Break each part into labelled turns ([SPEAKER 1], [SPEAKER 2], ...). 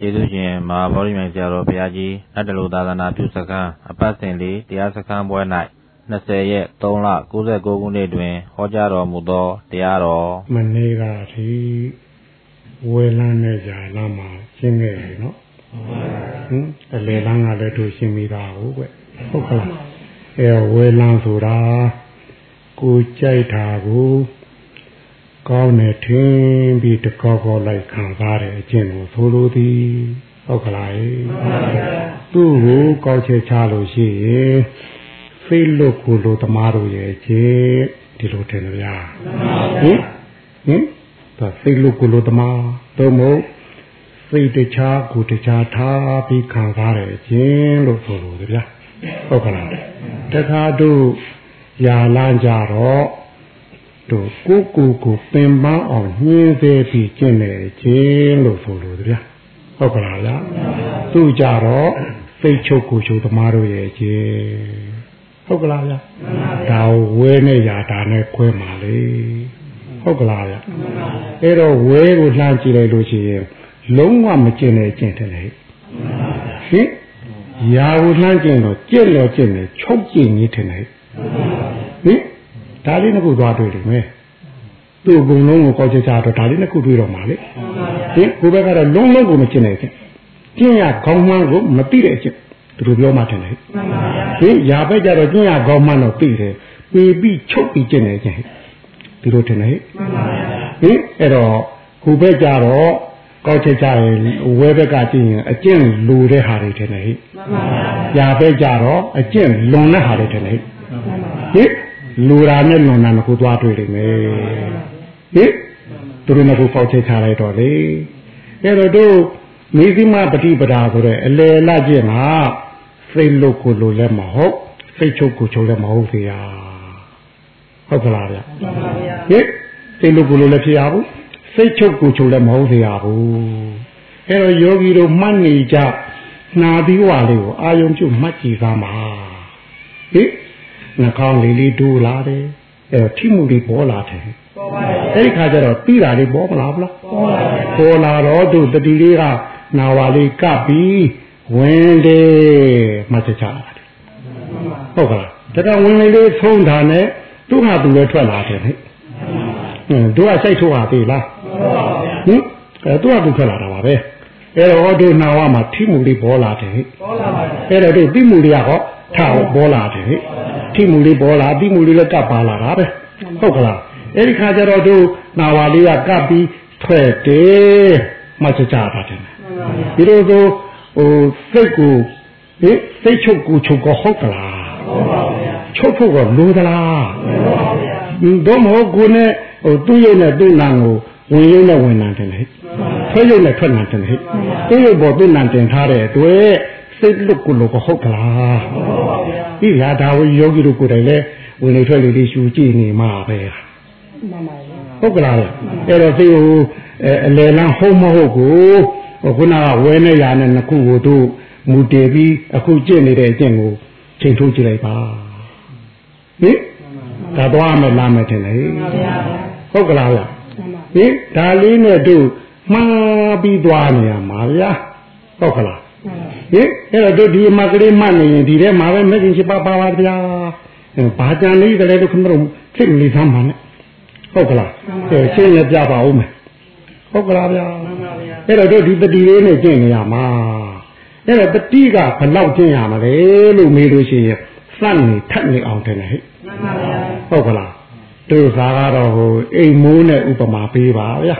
[SPEAKER 1] ကျေးဇူးရှင်မဟာဗောဓိမြိုင်ဆရာတော်ဘုရားကြီးနတ်တလူသာသနာပြုစခန်းအပတ်စဉ်လေးတရားစခန်းပွဲ၌20ရက်3လ69ခုနှစ်တွင်ဟောကြားတော်မူသောတရားတော်
[SPEAKER 2] မနေ့ကဒီဝေလန်းနဲ့ကြာလာမှာရှင်းခဲ့ပြီနော်ဟင်အလေလန်းကလည်းတို့ရှင်းပြီးသားဟုတ်ကွဟုတ်ကလားအဲဝေလန်းဆိုတာကိုကြိုက်တာကို ကောင်းတယ်ထင်ပြီးတကောကောလိုက်ခံစားတဲ့အကျင့်ကိုဆိုလိုသည်ဟုတ်ကလားသူ့ကိုကောက်ချက်ချလို့ရှိရင်ဖိလုတ်ကိုလိုသမားတို့ရဲ့ခြေဒီလိုထင်ကြလားဟင်ဟင်ဒါဖိလုတ်ကိုလိုသမားတို့မို့စိတ်တခြားကိုတခြားထားပြီးခံစားတဲ့အကျင့်လို့ဆိုလိုတယ်ဗျာဟုတ်ကလားတခါတို့ယာလန်းကြတော့ တို့ကိုကိုကိုပင်ပန်းအောင်ညှင်းသေးပြီးကျင့်နေခြင်းလို့ဆိုလို့ဗျာဟုတ်ကလားလားသူကြတော့စိတ်ချုပ်ကိုချုပ်သမားတို့ရဲ့ခြင်းဟုတ်ကလားဗျာဒါဝဲနဲ့ယာတာနဲ့ခွဲမှာလေဟုတ်ကလားဗျာအဲ့တော့ဝဲကိုလှမ်းကြည့်လိုက်လို့ရှိရင်လုံးဝမကျင့်တဲ့ကျင့်တယ်လေဟင်ယာကိုလှမ်းကျင့်တော့ကျင့်တော့ကျင့်တယ်ချုပ်ကျင့်ကြီးတယ်လေဟင် ဒါလေးနှစ်ခုသွားတွေ့တယ်မယ်သူ့အကုန်လုံးကိုကောက်ချက်ချတော့ဒါလေးနှစ်ခုတွေ့တော့မှာလေဟင်ကိုဘက်ကတော့လုံးလုံးကိုမကျင်နိုင်ဘူးကျင့်ရခေါင်းမှန်းကိုမသိတဲ့အချက်သူတို့ပြောမှထင်တယ်ဟင်ရာဘက်ကျတော့ကျင့်ရခေါင်းမှန်းတော့သိတယ်ပေပြီးချုပ်ပြီးကျင့်နေခြင်းသူတို့ထင်တယ်ဟင်အဲ့တော့ကိုဘက်ကျတော့ကောက်ချက်ချရင်ဝဲဘက်ကကြည့်ရင်အကျင့်လူတဲ့ဟာတွေထင်တယ်ဟိရာဘက်ကျတော့အကျင့်လွန်တဲ့ဟာတွေထင်တယ်ဟိဟင် လူရာနဲ့လွန်တာကိုသွားတွေ့လိမ့်မယ်ဟင်သူတို့ကပေါက်ချက်ချလိုက်တော့လေအဲ့တော့တို့မိသီမပฏิပဒါဆိုတဲ့အလေလကျင့်မှာစိတ်လုတ်ကိုလိုလည်းမဟုတ်စိတ်ချုပ်ကိုချုပ်လည်းမဟုတ်စေရဟုတ်ကလားဗျဟင်စိတ်လုတ်ကိုလိုလည်းဖြစ်ရဘူးစိတ်ချုပ်ကိုချုပ်လည်းမဟုတ်စေရဘူးအဲ့တော့ယောဂီတို့မှတ်နေကြနာပြီးဝါလေးကိုအာယုံပြုမှတ်ကြည့်သားမှာဟင် နှာခေါင်းလေးလေးဒိုးလာတယ်အဲထိမှုတွေပေါ်လာတယ်ပေါ်ပါဘူးအဲ့ဒီခါကျတော့ပြီးတာလေးပေါ်မလားဗလားပေါ်ပါဘူးပေါ်လာတော့သူတတိလေးကနာဝါလေးကပ်ပြီးဝင်တယ်မှတ်ချတာဟုတ်ကလားတကဝင်လေးဆုံးတာနဲ့သူ့ဟာသူလည်းထွက်လာတယ်ဟဲ့ဟင်သူကစိတ်ထိုးပါသေးလားဟင်အဲသူကသူထွက်လာတာပါပဲအဲ့တော့တို့နာဝမှာထိမှုလေးပေါ်လာတယ်ဟဲ့ပေါ်လာပါအဲ့တော့တို့တိမှုလေးကဟောထားပေါ်လာတယ်ဟဲ့ ထိမှုလေးပေါ်လာတိမှုလေးလည်းကပ်ပါလာတာပဲဟုတ်ကလားအဲ့ဒီခါကျတော့တို့နာဝါလေးကကပ်ပြီးထွက်တယ်မှချကြတာတယ်ဒီလိုဆိုဟိုစိတ်ကိုဟိစိတ်ချုပ်ကိုချုပ်ကိုဟုတ်ကလားဟုတ်ပါဗျာချုပ်ဖို့ကလိုသလားဟုတ်ပါဗျာတော့မဟုတ်ကိုနဲ့ဟိုသူ့ရုပ်နဲ့သူ့နာကိုဝင်ရုပ်နဲ့ဝင်နာတယ်လေထွက်ရုပ်နဲ့ထွက်နာတယ်လေသူ့ရုပ်ပေါ်သူ့နာတင်ထားတဲ့အတွက်စိတ်လွတ်ကိုလို့ကဟုတ်ကလားဟုတ်ပါ ဗျာဒီရာဒါဝယောဂီတို့ကိုယ်တိုင်လဲဝင်လေထွက်လေလေးရှူကြည့်နေမှာပဲမှန်ပါဗျာဟုတ်ကလားအဲ့တော့စိတ်ကိုအလယ်လန်းဟုတ်မဟုတ်ကိုခုနကဝဲနေရတဲ့နှစ်ခုကိုတို့မူတည်ပြီးအခုကျင့်နေတဲ့အကျင့်ကိုချိန်ထိုးကြည့်လိုက်ပါဟင်ဒါတော့မလားမထင်လေဟုတ်ကလားဗျဟင်ဒါလေးနဲ့တို့မှားပြီးသွားနေရမှာဗျာဟုတ်ကလား ဟင်အဲ့တော့တို့ဒီမှာကလေးမှတ်နေရင်ဒီထဲမှာပဲမဂ္ဂင်ရှိပါပါပါဗျာဘာကြံလေးတည်းတို့ခမတို့စိတ်လေးသမ်းပါနဲ့ဟုတ်ကလားအဲရှင်းရပြပါဦးမယ်ဟုတ်ကလားဗျာအဲ့တော့တို့ဒီတတိလေးနဲ့ကျင့်နေရမှာအဲ့တော့တတိကဘလောက်ကျင့်ရမှာလဲလို့မေးလို့ရှိရင်စန့်နေထက်နေအောင်တယ်ဟဲ့ဟုတ်ကလားတို့စားကတော့ဟိုအိမ်မိုးနဲ့ဥပမာပေးပါဗျာ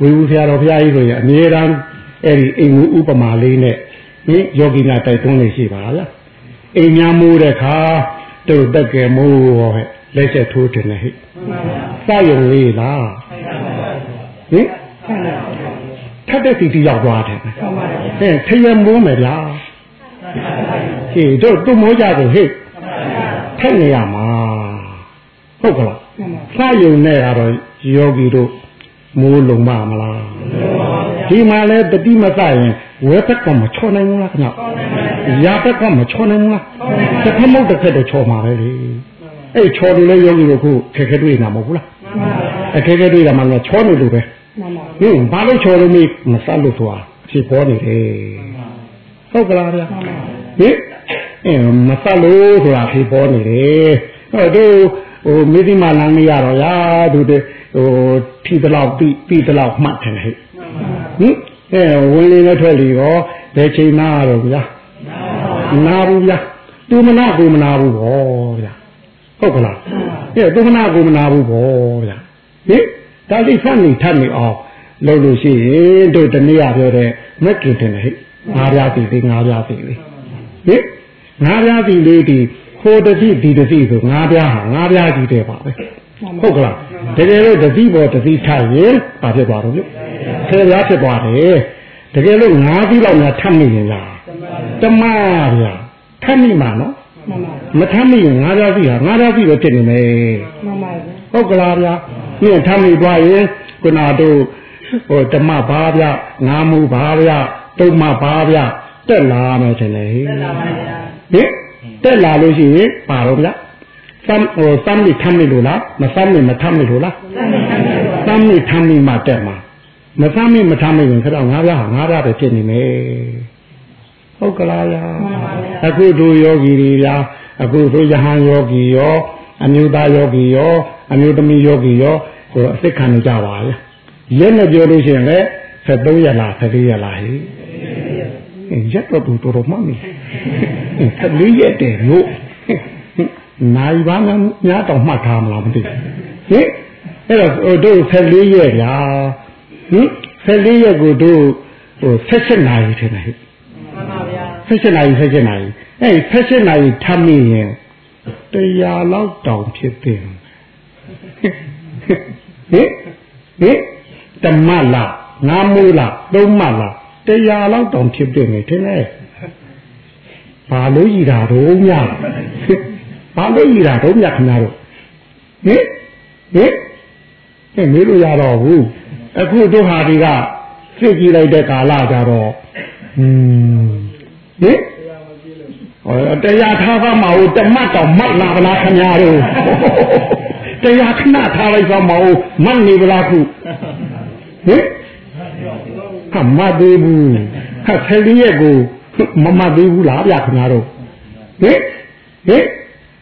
[SPEAKER 2] ဝေဘူးဆရာတော်ဘုရားကြီးဆိုရင်အမြဲတမ်းအဲ့ဒီအိမ်မိုးဥပမာလေးနဲ့ ဟင်ယောဂီများတိုက်တွန်းနေရှိပါဗျာအိမ်များမိုးတဲ့ခါတို့တက်ကယ်မိုးဟဲ့လက်ချက်ထိုးတယ်နဲ့ဟဲ့စယုံလေးလားဟင်ထက်တဲ့စီတီရောက်သွားတယ်ဟဲ့ထရမိုးမယ်ဗျာဟေးတို့သူ့မိုးကြကိုဟဲ့ထက်နေရမှာဟုတ်ကလားစယုံနဲ့ကတော့ယောဂီတို့မိုးလုံးမမလား ဒီမှာလဲတတိမစရင်ဝဲဘက်ကမချောနိုင်ဘူးလားခင်ဗျရာဘက်ကမချောနိုင်ဘူးလားတစ်ခါမဟုတ်တစ်ခါတော့ချောမှာပဲလေအဲ့ချောတယ်လဲယောဂီတို့ခုခက်ခဲတွေ့နေတာမဟုတ်ဘူးလားအခက်ခဲတွေ့တာမှလည်းချောနေလို့ပဲဟင်ဘာလို့ချောလို့မမစလို့သွားဖြစ်ပေါ်နေတယ်ဟုတ်ကလားဗျာဟင်အဲမဆက်လို့ဆိုတာဖြစ်ပေါ်နေတယ်ဟောတို့ဟိုမိသီမာလမ်းမရတော့ရာသူတဟိုထီတလောက်ပြီးပြီးတလောက်မှတ်တယ်ဟဲ့ ဟင်အဲဝင်လေနဲ့ထွက်လေရောဘယ်ချိန်နာတော့ဗျာနာဘူးဗျာသူမနာကိုမနာဘူးဗောဗျာဟုတ်ကလားအဲသူမနာကိုမနာဘူးဗောဗျာဟင်ဒါလေးဖတ်နေထပ်နေအောင်လုပ်လို့ရှိရင်တို့တနေ့ရပြောတဲ့မက်ကင်တယ်ဟဲ့ငါးပြားစီလေးငါးပြားစီလေးဟင်ငါးပြားစီလေးဒီဟိုတတိဒီတတိဆိုငါးပြားဟာငါးပြားကြီးတယ်ပါပဲ ဟုတ်ကလားတကယ်လို့တတိပေါ်တတိထားရင်ဘာဖြစ်သွားတော့လဲဆယ်ပြားဖြစ်သွားတယ်တကယ်လို့ငါးစီးလောက်များထပ်မိရင်လားတမဗျာထပ်မိမှာနော်မထမ်းမိရင်ငါးပြားစီဟာငါးပြားစီပဲဖြစ်နေမယ်မှန်ပါဗျာဟုတ်ကလားဗျာပြီးထမ်းမိသွားရင်ခုနတို့ဟိုဓမ္မဘာဗျငါးမှုဘာဗျတုံးမဘာဗျတက်လာမယ်ထင်တယ်ဟင်တက်လာပါဗျာဟင်တက်လာလို့ရှိရင်ပါတော့ဗျ စမ်းဟိုစမ်းမိထမ်းမိလို့လားမစမ်းမိမထမ်းမိလို့လားစမ်းမိထမ်းမိမှတက်မှာမစမ်းမိမထမ်းမိရင်ခတော့ငါးပြားဟာငါးပြားပဲဖြစ်နေမယ်ဟုတ်ကလားဗျာအခုတို့ယောဂီတွေဗျာအခုတို့ယဟန်ယောဂီရောအမျိုးသားယောဂီရောအမျိုးသမီးယောဂီရောဟိုအစ်ခံနေကြပါလေလက်နဲ့ပြောလို့ရှိရင်လည်း73ရက်လား74ရက်လားဟိရက်တော့တူတော်တော်မှမ74ရက်တည်းလို့ နိုင်ပါမများတော့မှတ်ထားမလားမသိဟင်အဲ့တော့တို့74ရက်လားဟင်74ရက်ကိုတို့ဟို78နာရီထင်တယ်ဟိမှန်ပါဗျာ78နာရီ78နာရီအဲ့78နာရီထပ်မိရင်တရားလောက်တောင်ဖြစ်တယ်ဟင်ဟင်ဓမ္မလားငါမိုးလားသုံးမလားတရားလောက်တောင်ဖြစ်တယ်နေတယ်လေဘာလို့ကြီးတာတော့ည ဘာလို့ကြီးတာတော့ညခင်ဗျားတို့ဟင်ဟင်ဟင်မေးလို့ရတော့ဘူးအခုတို့ဟာဒီကသိကြည့်လိုက်တဲ့ကာလကြတော့อืมဟင်ဟောတရားထားပါမဟုတ်တမတ်တော်မှတ်လာဗလားခင်ဗျားတို့တရားခဏထားလိုက်ပါမဟုတ်မှတ်နေဗလားခုဟင်ဟာမသေးဘူးဟာဆယ်လေးရက်ကိုမမသေးဘူးလားဗျာခင်ဗျားတို့ဟင်ဟင်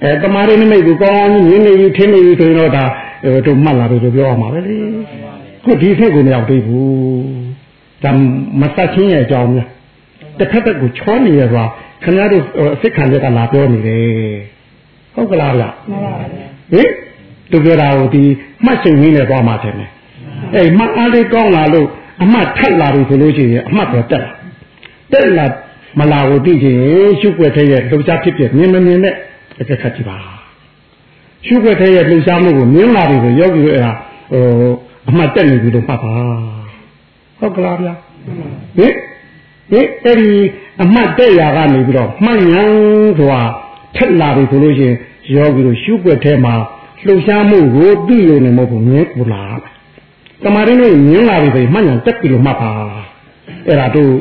[SPEAKER 2] အဲတမားရင်းမိတ်ကိုကောင်းကောင်းမြင်နေပြီထင်းနေပြီဆိုရင်တော့ဒါတို့မှတ်လာပြီလို့ပြောရမှာပဲလေခုဒီထက်ကိုမရောက်သေးဘူးဒါမဆက်ချင်းရဲ့အကြောင်းများတစ်ခါတည်းကိုချောနေရဆိုတာခင်ဗျားတို့အစ်ခံရက်ကလာပြောနေတယ်ဟုတ်ကလားဗျမှန်ပါပါဟင်သူပြောတာကိုဒီမှတ်ချိန်ကြီးနဲ့သွားမှတယ်အဲမှတ်အားလေးကောင်းလာလို့အမှတ်ထက်လာပြီဆိုလို့ရှိရင်အမှတ်ပဲတက်လာတက်လာမလာကိုသိချင်ရှုပ်ွက်တဲ့ရဲ့လှုပ်ရှားဖြစ်ဖြစ်မြင်မမြင်နဲ့ တစ်ခါခတ်ကြည့်ပါရှုပ်ွက်တဲ့ရဲ့လှုပ်ရှားမှုကိုမြင်လာပြီဆိုယောဂီတို့အဲ့ဒါဟိုအမှတ်တက်နေပြီလို့မှတ်ပါဟုတ်ကလားဗျာဟင်ဟင်အဲ့ဒီအမှတ်တက်ရာကနေပြီးတော့မှတ်ဉာဏ်ဆိုတာထက်လာပြီဆိုလို့ရှိရင်ယောဂီတို့ရှုပ်ွက်တဲ့မှာလှုပ်ရှားမှုကိုသိလို့နေမဟုတ်ဘူးမြင်ပလာတမာရင်းတို့မြင်လာပြီဆိုရင်မှတ်ဉာဏ်တက်ပြီလို့မှတ်ပါအဲ့ဒါတို့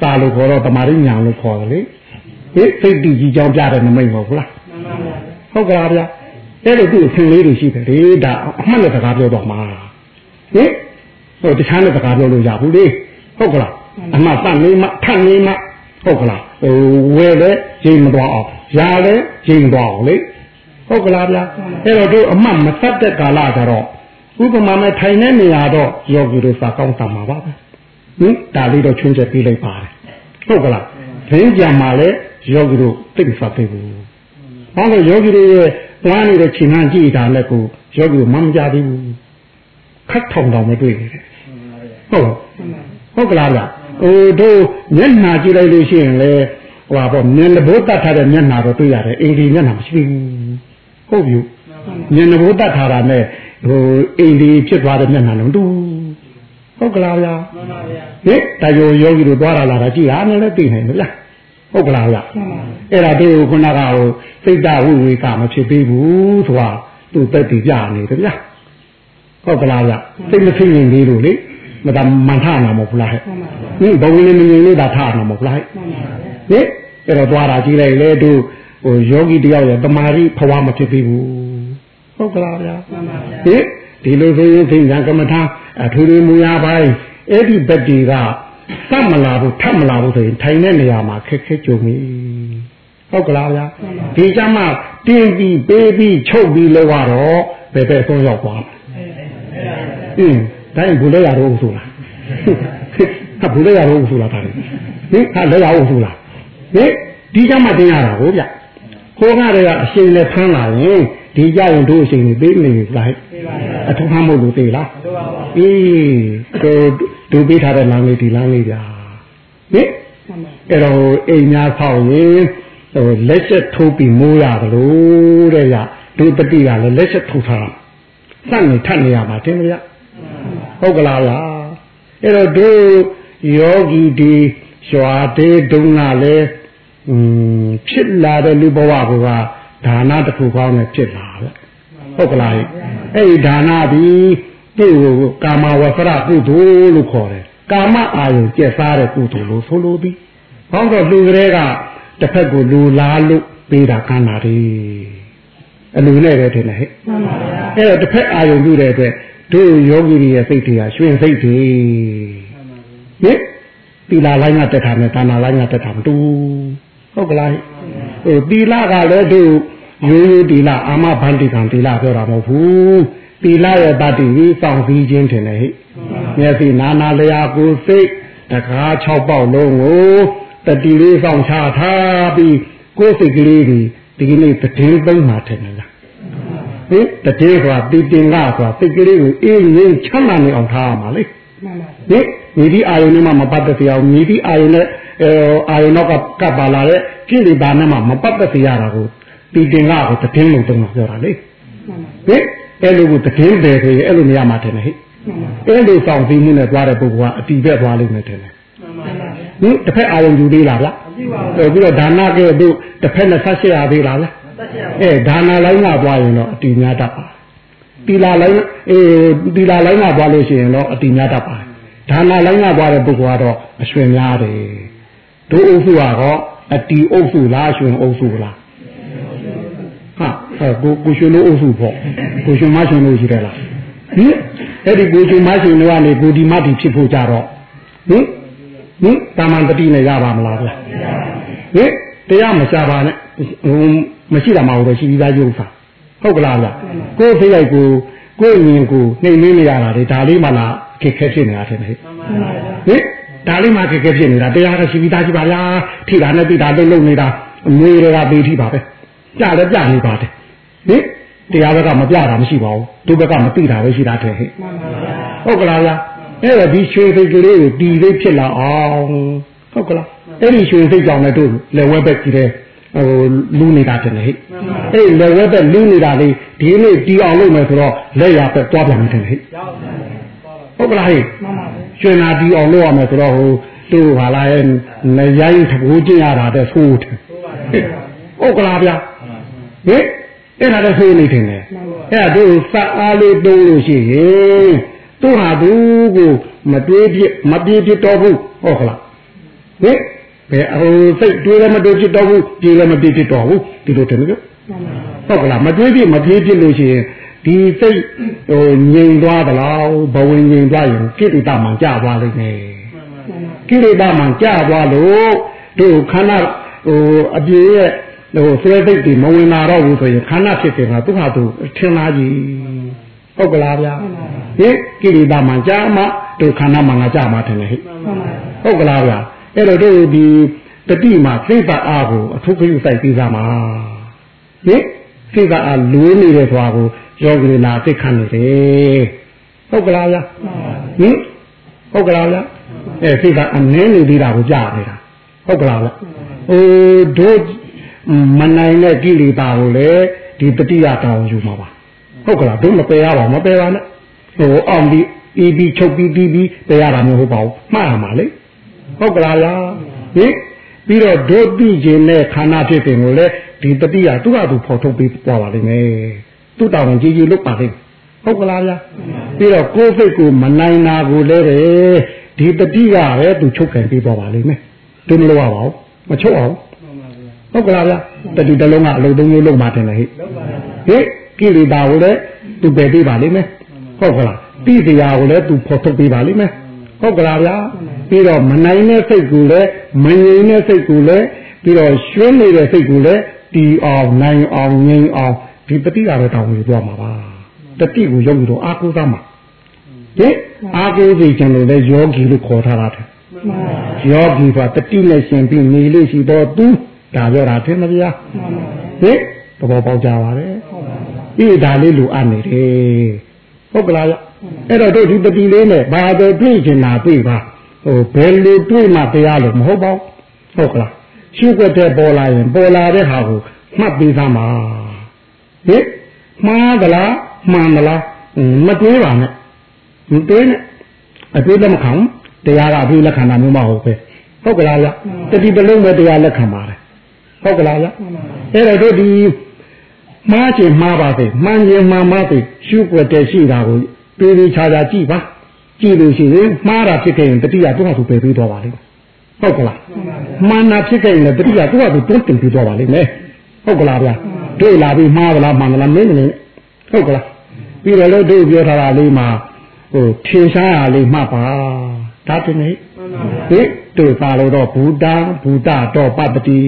[SPEAKER 2] စာလို့ခေါ်တော့တမာရင်းဉာဏ်လို့ခေါ်တယ်လေဟိစိတ်တည်ကြီးကြောင်းပြတဲ့နမိတ်မဟုတ်လား ဟုတ်ကလားဗျာအဲ့လိုသူ့အရှင်လေးတွေရှိတယ်လေဒါအမှတ်နဲ့စကားပြောတော့မှာဟင်ဟိုတခြားနဲ့စကားပြောလို့ရဘူးလေဟုတ်ကလားအမှတ်တတ်နေမှထပ်နေမှဟုတ်ကလားဟိုဝယ်လဲချိန်မသွားအောင်ရလဲချိန်သွားအောင်လေဟုတ်ကလားဗျာအဲ့တော့တို့အမှတ်မတတ်တဲ့ကာလကျတော့ဥပမာနဲ့ထိုင်တဲ့နေရာတော့ယောဂီတို့စာကောင်းတာမှာပါပဲဟင်ဒါလေးတော့ချွင်းချက်ပြီးလိုက်ပါတယ်ဟုတ်ကလားဒင်းကြံမှာလဲယောဂီတို့သိမစားသေးဘူး ဘာလို့ယောဂီတို့ရဲ့ဝမ်းနေတဲ့ချိန်မှကြည့်တာလည်းကိုယောဂီတို့မမကြသေးဘူးခတ်ထောင်တောင်မတွေ့နေတယ်ဟုတ်ဟုတ်ကလားဗျဟိုတို့မျက်နှာကြည့်လိုက်လို့ရှိရင်လေဟိုပါပေါ့မျက်နှာဘိုးတတ်ထားတဲ့မျက်နှာတော့တွေ့ရတယ်အင်ဒီမျက်နှာမရှိဘူးဟုတ်ပြီမျက်နှာဘိုးတတ်ထားတာနဲ့ဟိုအင်ဒီဖြစ်သွားတဲ့မျက်နှာလုံးတူဟုတ်ကလားဗျာမှန်ပါဗျာဟင်တယောယောဂီတို့သွားလာလာတာကြည့်တာနဲ့လည်းသိနိုင်မလား ဟုတ်ကလားဗျာအဲ့ဒါတို့ခုနကဟိုစိတ်တဝိဝေကမဖြစ်သေးဘူးဆိုတာသူ့တက်တည်ပြနေတယ်ဗျာဟုတ်ကလားဗျာစိတ်မသိရင်လေးလို့လေမတမန်ထနာမဟုတ်လားဟဲ့ဟင်ဘဝလေးမငြိမ်လေးဒါထနာမဟုတ်လားဟဲ့ဟင်အဲ့တော့သွားတာကြည့်လိုက်လေတို့ဟိုယောဂီတယောက်ရဲ့တမာရီဖွာမဖြစ်သေးဘူးဟုတ်ကလားဗျာဟင်ဒီလိုဆိုရင်သိဉာဏ်ကမ္မထာအထူးထူးမူရပိုင်းအဲ့ဒီဘက်တွေက စမလာဘူးထပ်မလာဘူးဆိုရင်ထိုင်တဲ့နေရာမှာခက်ခဲကြုံပြီဟုတ်ကလားဗျာဒီကြမှာတင်းပြီးပေးပြီးချုပ်ပြီးလောက်တော့ဘယ်ပဲဆုံးရောက်သွားအင်းတိုင်းဘူးလဲရတော့ဆိုလားဟာဘူးလဲရတော့ဆိုလားဒါလေဟင်ဟာလဲရအောင်ဆိုလားဟင်ဒီကြမှာတင်းရတာကိုဗျကိုကတည်းကအရှင်နဲ့ဖမ်းလာရင် ဒီကြရင်တို့အရှင်ကြီးပေးနေလိုက်အထုံးဖမ်းဖို့လို့သေးလားအေးတို့တို့ပေးထားတဲ့လမ်းလေးဒီလမ်းလေးဗျာဟင်အဲ့တော့အိမ်များဆောက်ရင်ဟိုလက်ချက်ထိုးပြီးမိုးရတယ်လို့တဲ့ရတို့တတိကလည်းလက်ချက်ထိုးထားစက်နေထပ်နေရမှာတင်မရဟုတ်ကလားလားအဲ့တော့တို့ယောဂီဒီရွာတေးဒုံကလည်းอืมဖြစ်လာတဲ့လူဘဝက ဒါနတစ်ခုကောင်းနဲ့ဖြစ်လာပဲဟုတ်ကလားအဲ့ဒီဒါနဒီသူ့ကိုကာမဝဆရကုသိုလ်လို့ခေါ်တယ်ကာမအာယုကျက်စားတဲ့ကုသိုလ်လို့ဆိုလိုသည်ဟောတော့လူကလေးကတစ်ဖက်ကိုလူလားလို့ပေးတာကမ်းတာဒီအလူနဲ့ပဲထင်တယ်ဟဲ့မှန်ပါဗျာအဲ့တော့တစ်ဖက်အာယုပြုတဲ့အတွက်တို့ယောဂီတွေရဲ့စိတ်တွေကရွှင်စိတ်တွေဟင်တီလာလိုင်းကတက်တာနဲ့တာနာလိုင်းကတက်တာမတူဟုတ်ကလား ဟိုတီလာကလည်းတို့ရိုးရိုးတီလာအာမဘန္တိကံတီလာပြောတာမဟုတ်ဘူးတီလာရဲ့တတိကြီးစောင့်စည်းခြင်းထင်တယ်ဟဲ့မျက်စိနာနာလျာကိုစိတ်တကား6ပေါက်လုံးကိုတတိလေးဆောင်ချထားပြီးကိုယ်စိတ်ကလေးဒီဒီကနေ့တည်င်းသုံးမှာထင်တယ်လားဟင်တည်င်းဆိုတာတည်တင်ကဆိုတာစိတ်ကလေးကိုအေးငြိမ်းချမ်းသာနေအောင်ထားရမှာလေမှန်ပါဟင်မိဒီအာယုန်နဲ့မှမပတ်သက်ရအောင်မိဒီအာယုန်နဲ့ အာယုန်တော့ကပ်ပါလာတဲ့ကိလေသာနဲ့မှမပတ်သက်ရတာကိုတည်တင်ကကိုတည်င်းလို့သုံးမှာပြောတာလေဟင်အဲ့လိုကိုတည်င်းတယ်ဆိုရင်အဲ့လိုနေရာမှာထင်တယ်ဟဲ့အဲ့လိုဆောင်ပြီးမှုနဲ့သွားတဲ့ပုဂ္ဂိုလ်ကအတီးပဲသွားလိမ့်မယ်ထင်တယ်ဟင်တစ်ဖက်အာယုံယူသေးလားဗျပြီးတော့ဒါနကဲတို့တစ်ဖက်နဲ့ဆက်ရှရသေးလားဗျအဲဒါနလိုင်းကသွားရင်တော့အတီများတတ်ပါတီလာလိုင်းအေးတီလာလိုင်းကသွားလို့ရှိရင်တော့အတီများတတ်ပါဒါနလိုင်းကသွားတဲ့ပုဂ္ဂိုလ်ကတော့အရွှင်များတယ် တို့အုပ်စုကတော့အတီအုပ်စုလားအရွှင်အုပ်စုလားဟာကိုကိုရွှင်လို့အုပ်စုပေါ့ကိုရွှင်မရွှင်လို့ရှိတယ်လားဟင်အဲ့ဒီကိုရွှင်မရွှင်လို့ကနေကိုဒီမတီဖြစ်ဖို့ကြတော့ဟင်ဟင်တာမန်တတိနဲ့ရပါမလားဗျာဟင်တရားမချပါနဲ့ဟိုမရှိတာမှတော့ရှိပြီးသားရုပ်စာဟုတ်ကလားဗျာကိုယ်ဖိလိုက်ကိုကိုယ်မြင်ကိုနှိမ်နှင်းနေရတာလေဒါလေးမှလားခက်ခဲဖြစ်နေတာထင်တယ်ဟင် ဒါလေးမှခက်ခဲဖြစ်နေတာတရားကရှိပြီးသားရှိပါလားထိတာနဲ့တိတာလုံးလုံးနေတာအမေတွေကပေးထိပါပဲကြတယ်ကြနေပါတယ်ဟင်တရားဘက်ကမပြတာမရှိပါဘူးသူဘက်ကမသိတာပဲရှိတာတဲ့ဟဲ့ဟုတ်ကလားဗျာအဲ့တော့ဒီရွှေစိတ်ကလေးကိုတီလေးဖြစ်လာအောင်ဟုတ်ကလားအဲ့ဒီရွှေစိတ်ကြောင့်လည်းတို့လက်ဝဲဘက်ကြီးတဲ့ဟိုလူးနေတာတင်လေဟဲ့အဲ့လက်ဝဲဘက်လူးနေတာလေးဒီနေ့တီအောင်လုပ်မယ်ဆိုတော့လက်ရဘက်သွားပြန်တယ်ဟဲ့ ဟုတ်ကလားဟဲ့ရွှေနာတီအောင်လုပ်ရမယ်ဆိုတော့ဟိုတို့ဟာလာရဲ့နေရိုင်းတကူကျင်ရတာတဲ့ဆိုးတယ်ဟုတ်ကလားဗျာဟင်အဲ့ဒါလည်းဆိုးနေတယ်အဲ့ဒါတို့စအားလေးတုံးလို့ရှိရင်သူဟာသူကိုမတွေးပြမပြေးပြတော့ဘူးဟုတ်ခလားဟင်ဘယ်အဟိုစိတ်တွေးလည်းမတွေးပြတော့ဘူးပြေးလည်းမပြေးပြတော့ဘူးဒီလိုတယ်နော်ဟုတ်ကလားမတွေးပြမပြေးပြလို့ရှိရင် ဒီစိတ်ဟိုငြိမ်သွားသလားဘဝင်ငြိမ်သွားရင်ကိလေသာမှကြာသွားလိမ့်မယ်ကိလေသာမှကြာသွားလို့တို့ခန္ဓာဟိုအပြည့်ရဲ့ဟိုဆွဲစိတ်တွေမဝင်လာတော့ဘူးဆိုရင်ခန္ဓာဖြစ်တယ်ကသူ့ဟာသူထင်လာကြီးဟုတ်ကလားဗျာဟင်ကိလေသာမှကြာမှတို့ခန္ဓာမှငါကြာမှထင်တယ်ဟဲ့ဟုတ်ကလားဗျာအဲ့တော့တို့ဒီတတိမှာစိတ်သာအားကိုအထုပ်ခရုစိုက်ပြီးသားမှာဟင်စိတ်သာအားလိုးနေတဲ့သွားကို ယောဂီလာသိခံနေတယ်ဟုတ်ကလားဗျာဟင်ဟုတ်ကလားဗျာအဲစိတ်သာအနည်းနေသေးတာကိုကြားနေတာဟုတ်ကလားဗျာဟိုတို့မနိုင်တဲ့ကိလေသာကိုလည်းဒီတတိယတောင်းယူမှာပါဟုတ်ကလားတို့မပယ်ရပါမပယ်ပါနဲ့ဟိုအောင်ပြီးအီးပြီးချုပ်ပြီးပြီးပြီးပယ်ရတာမျိုးဟုတ်ပါဘူးမှားရမှာလေဟုတ်ကလားလားဟင်ပြီးတော့ဒုတိခြင်းနဲ့ခန္ဓာဖြစ်တယ်ကိုလည်းဒီတတိယသူ့ဟာသူဖော်ထုတ်ပြီးပွားပါလိမ့်မယ် သူ့တောင်းကြီးကြီးလုပ်ပါလိမ့်ဟုတ်ကလားဗျာပြီးတော့ကိုယ်စိတ်ကိုမနိုင်တာကိုလည်းပဲဒီတတိကပဲသူချုပ်ခံပြီးပွားပါလိမ့်မယ်သူမလုပ်ရပါဘူးမချုပ်အောင်ဟုတ်ကလားဗျာတတိတလုံးကအလုပ်သုံးမျိုးလုပ်မှတင်လေဟိဟိကိလေသာကိုလည်းသူပယ်ပေးပါလိမ့်မယ်ဟုတ်ကလားတိတရားကိုလည်းသူဖော်ထုတ်ပေးပါလိမ့်မယ်ဟဟုတ်ကလားဗျာပြီးတော့မနိုင်တဲ့စိတ်ကူလည်းမငြိမ်တဲ့စိတ်ကူလည်းပြီးတော့ရွှင်းနေတဲ့စိတ်ကူလည်းတီအောင်နိုင်အောင်ငြိမ်အောင် ဒီပฏิကတော့တောင်းယူသွားမှာပါတတိကိုရုပ်ပြီးတော့အာကုသမှာဟင်အာကုသိခြင်းလို့လည်းယောဂီလို့ခေါ်ထားတာတဲ့ယောဂီကတတိနဲ့ရှင်ပြီးနေလို့ရှိတော့သူဒါပြောတာထင်မဗျာဟင်သဘောပေါက်ကြပါလေပြီးဒါလေးလူအပ်နေတယ်ဟုတ်ကလားအဲ့တော့တို့ဒီတတိလေးနဲ့ဘာပဲတွေ့ချင်တာတွေ့ပါဟိုဘယ်လိုတွေ့မှတရားလို့မဟုတ်ပါဘူးဟုတ်ကလားရှုွက်တဲ့ပေါ်လာရင်ပေါ်လာတဲ့ဟာကိုမှတ်ပြီးသားမှာ ဟင်မှားသလားမှန်သလားမတွေးပါနဲ့မတွေးနဲ့အတွေးလည်းမခံတရားကအတွေးလက်ခံတာမျိုးမဟုတ်ပဲဟုတ်ကလားဗျတတိတလုံးပဲတရားလက်ခံပါတယ်ဟုတ်ကလားဗျအဲ့တော့တို့ဒီမှားချင်မှားပါစေမှန်ချင်မှန်ပါစေရှုွက်တဲ့ရှိတာကိုပြေးပြေးခြားခြားကြည့်ပါကြည့်လို့ရှိရင်မှားတာဖြစ်ခဲ့ရင်တတိယသူ့ဟာသူပယ်ပြီးတော့ပါလိမ့်ဟုတ်ကလားမှန်တာဖြစ်ခဲ့ရင်လည်းတတိယသူ့ဟာသူတွန်းတင်ပြီးတော့ပါလိမ့်မယ်ဟုတ်ကလားဗျ တွေ့လာပြီးမှားသလားမှန်သလားမင်းမင်းဟုတ်ကလားပြီးတော့လည်းတို့ပြောထားတာလေးမှာဟိုထင်ရှားရလေးမှတ်ပါဒါတင်နေဟိတို့ပါလို့တော့ဘူတံဘူတတော့ပပတိ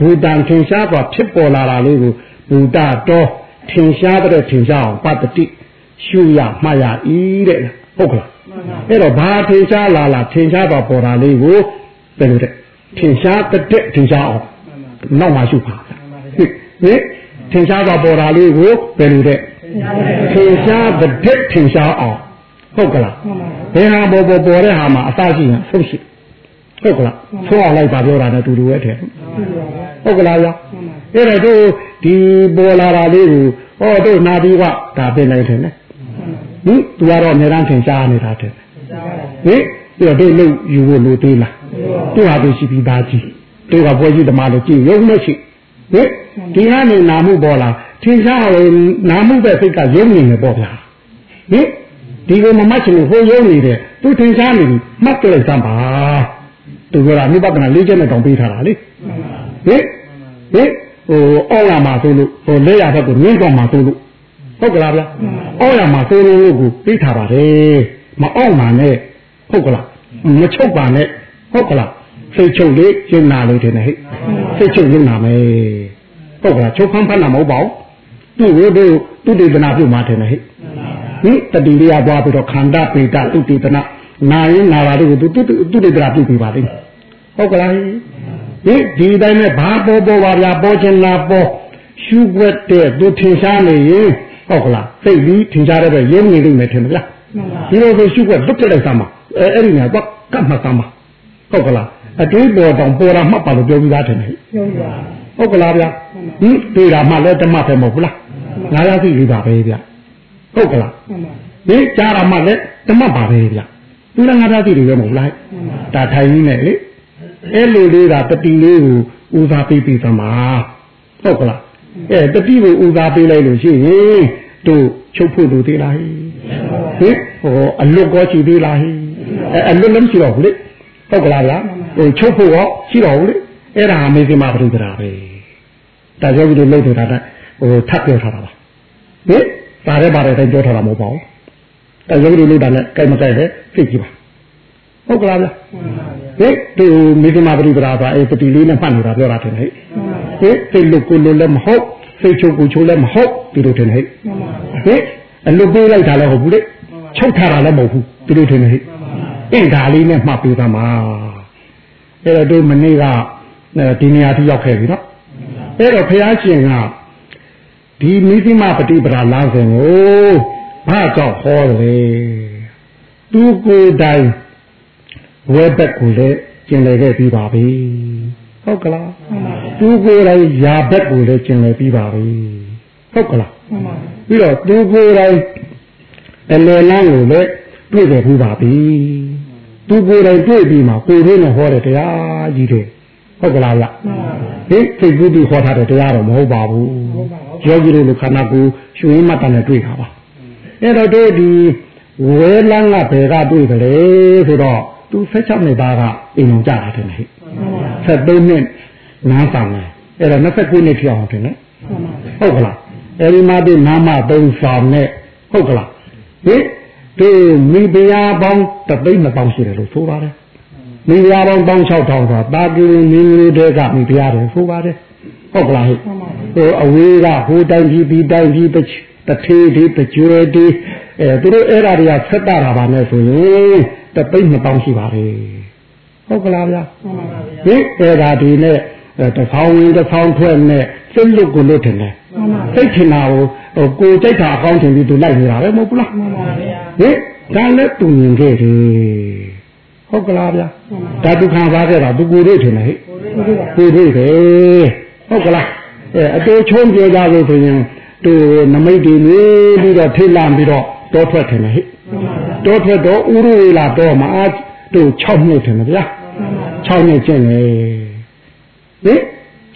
[SPEAKER 2] ဘူတံထင်ရှားသွားဖြစ်ပေါ်လာတာလေးကိုဘူတတော့ထင်ရှားတဲ့ထင်ရှားအောင်ပပတိရှုရမှတ်ရဤတဲ့ဟုတ်ကလားအဲ့တော့ဘာထင်ရှားလာလာထင်ရှားသွားပေါ်တာလေးကိုဘယ်လိုတဲ့ထင်ရှားတဲ့ထင်ရှားအောင်နောက်မှရှုပါ ဟင်ထင်ရှားသွားပေါ်တာလေးကိုဘယ်လိုတဲ့ထင်ရှားတဲ့ထင်ရှားအောင်ဟုတ်ကလားဘယ်ဟာပေါ်ပေါ်ပေါ်တဲ့ဟာမှာအစရှိရင်ဆုံးရှိဟုတ်ကလားဆုံးအောင်လိုက်ပါပြောတာနဲ့တူတူပဲတဲ့ဟုတ်ကလားဗျအဲ့ဒါတို့ဒီပေါ်လာတာလေးကိုဟောတို့နာပြီးကဒါပြင်လိုက်တယ်နဲ့ဟင်သူကတော့အများအားထင်ရှားနေတာတဲ့ဟင်ပြီးတော့တို့လို့ယူဖို့လိုသေးလားသူဟာသူရှိပြီးသားကြီးတို့ကဘွယ်ကြီးဓမ္မလို့ကြည့်ရုံနဲ့ရှိ ဟင်ဒီကနေနာမှုပေါ်လာထင်ရှားတယ်နာမှုပဲစိတ်ကရုံနေတယ်ပေါ့ဗျာဟင်ဒီလိုမမှတ်ချင်လို့ဟိုရုံနေတယ်သူထင်ရှားနေပြီမှတ်ကြလိုက်စမ်းပါသူကလည်းပဒနာလေးချက်နဲ့တောင်ပေးထားတာလေဟင်ဟင်ဟိုအောက်လာမှာဆိုလို့ဟိုလက်ရဘက်ကိုငင်းတော့မှာဆိုလို့ဟုတ်ကလားဗျအောက်လာမှာဆိုလို့ကိုပေးထားပါတယ်မအောက်မှာနဲ့ဟုတ်ကလားမချုပ်ပါနဲ့ဟုတ်ကလား စိတ်ချုပ်လေးကျင်နာလို့တင်တယ်ဟဲ့စိတ်ချုပ်ကျင်နာမယ်ဟုတ်ကလားချုပ်ဖမ်းဖမ်းတာမဟုတ်ပါဘူးသူ့ကိုသူသူတေသနာပြုမှတင်တယ်ဟဲ့ဟင်တတိလေးရသွားပြီးတော့ခန္ဓာပေတသူတေသနာနာရင်နာတာတို့သူသူသူတေသနာပြုပြီးပါလိမ့်ဟုတ်ကလားဟင်ဒီတိုင်းနဲ့ဘာပေါ်ပေါ်ပါဗျာပေါ်ချင်လားပေါ်ရှုွက်တဲ့သူထင်ရှားနေရင်ဟုတ်ကလားစိတ်ပြီးထင်ရှားတဲ့ရုံနေလိမ့်မယ်ထင်မလားဒီလိုဆိုရှုွက်လွတ်ပြလိုက်သမ်းပါအဲအဲ့ဒီညာကကတ်မှတ်သမ်းပါဟုတ်ကလား အတွေးပေါ်တောင်ပေါ်တာမှတ်ပါလို့ပြောပြီးသားတယ်ဟဲ့ဟုတ်ကလားဗျာဟင်တွေ့တာမှလည်းဓမ္မပဲမဟုတ်ဘူးလားငါရသိလေးပါပဲဗျဟုတ်ကလားဟင်ကြားတာမှလည်းဓမ္မပါပဲဗျသူလည်းငါရသိလေးပဲမဟုတ်လားဒါထိုင်ကြီးနဲ့လေအဲ့လိုလေးကတတိလေးကိုဦးစားပေးပြီးသမားဟုတ်ကလားအဲတတိကိုဦးစားပေးလိုက်လို့ရှိရင်တို့ချုပ်ဖို့လိုသေးလားဟင်ဟိုအလွတ်ကောရှိသေးလားဟင်အလွတ်လည်းမရှိတော့ဘူးလေ ဟုတ်ကလားဗျာဟိုချုပ်ဖို့ရောရှိတော့ဘူးလေအဲ့ဒါအမေစင်မပရိသရာပဲဒါကြောင့်ဒီလိုလုပ်နေတာဟိုထပ်ပြောထားတာပါဟင်ပါတယ်ပါတယ်တိုင်းပြောထားတာမဟုတ်ပါဘူးဒါကြောင့်ဒီလိုလုပ်တာလည်းကြိုက်မကြိုက်လဲသိကြည့်ပါဟုတ်ကလားဗျာဟင်ဒီမေစင်မပရိသရာဆိုအဲ့ပတိလေးနဲ့မှတ်နေတာပြောတာတယ်ဟဲ့ဟင်စိတ်လုကိုလိုလည်းမဟုတ်စိတ်ချုပ်ကိုချိုးလည်းမဟုတ်ဒီလိုတယ်ဟဲ့ဟင်အလုပေးလိုက်တာလည်းဟုတ်ဘူးလေချုပ်ထားတာလည်းမဟုတ်ဘူးဒီလိုတယ်ဟဲ့ အင်းဒါလေးနဲ့မှတ်ပေးသမှာအဲ့တော့တို့မနေ့ကဒီနေရာထိရောက်ခဲ့ပြီနော်အဲ့တော့ဘုရားရှင်ကဒီမိသိမပฏิပဒါလာစဉ်ကိုဘာကြောင့်ဟောတယ်သူကိုယ်တိုင်ဝဲဘက်ကိုလည်းကျင်လည်ခဲ့ပြီးပါပြီဟုတ်ကလားသူကိုယ်တိုင်ယာဘက်ကိုလည်းကျင်လည်ပြီးပါပြီဟုတ်ကလားပြီးတော့သူကိုယ်တိုင်အလယ်လန်းကိုလည်း တွေ့ခဲ့ပြီးပါပြီသူကိုယ်တိုင်တွေ့ပြီးမှကိုယ်ရင်းနဲ့ဟောတဲ့တရားကြီးတွေဟုတ်ကလားဗျဟင်စိတ်ကူးပြီးဟောထားတဲ့တရားတော့မဟုတ်ပါဘူးယောဂီတို့လိုခန္ဓာကိုယ်ရှင်ရင်းမှတ်တယ်နဲ့တွေ့တာပါအဲ့တော့တို့ဒီဝဲလန်းကဘယ်ကတွေ့ကြလဲဆိုတော့သူ16နှစ်သားကအိမ်အောင်ကြတာတယ်ဟဲ့73နှစ်နားဆောင်တယ်အဲ့တော့29နှစ်ဖြစ်အောင်တယ်နော်ဟုတ်ကလားအဲ့ဒီမှာဒီနာမ3ဆောင်နဲ့ဟုတ်ကလားဟင် ဒီမိဖုရားပေါင်းတသိန်း2000ရှိတယ်လို့ဆိုပါတယ်မိဖုရားပေါင်း1600ဆိုတာတာကီမင်းလေးတွေကမိဖုရားတယ်ဆိုပါတယ်ဟုတ်ကလားဟိဟိုအဝေးကဟိုတိုင်းကြီးဒီတိုင်းကြီးတထေးဒီတကြွယ်ဒီအဲသူတို့အဲ့ဓာတွေကဆက်တာတာပါနဲ့ဆိုရင်တသိန်း2000ရှိပါတယ်ဟုတ်ကလားဗျာဟင်အဲ့ဓာဒီနဲ့တဆောင်းတဆောင်းထွက်နဲ့စိတ်လွတ်ကိုလွတ်တယ်လေစိတ်ချင်တာကို ဟိုကိုကြိုက်တာအကောင်းထင်ပြီးသူလိုက်နေတာပဲမဟုတ်ဘူးလားမှန်ပါဗျာဟင်ဒါလည်းသူမြင်ခဲ့တယ်ဟုတ်ကလားဗျာဒါဒုက္ခပါခဲ့တာသူကိုယ်တွေ့ထင်တယ်ဟိကိုယ်တွေ့တယ်ဟုတ်ကလားအဲအတူချုံးပြောကြလို့ဆိုရင်သူနမိတ်တွေနေပြီးတော့ထိတ်လန့်ပြီးတော့တောထွက်ထင်တယ်ဟိတောထွက်တော့ဥရဝေလာတော့မှာသူ6နှစ်ထင်တယ်ဗျာ6နှစ်ကျင့်လေဟင်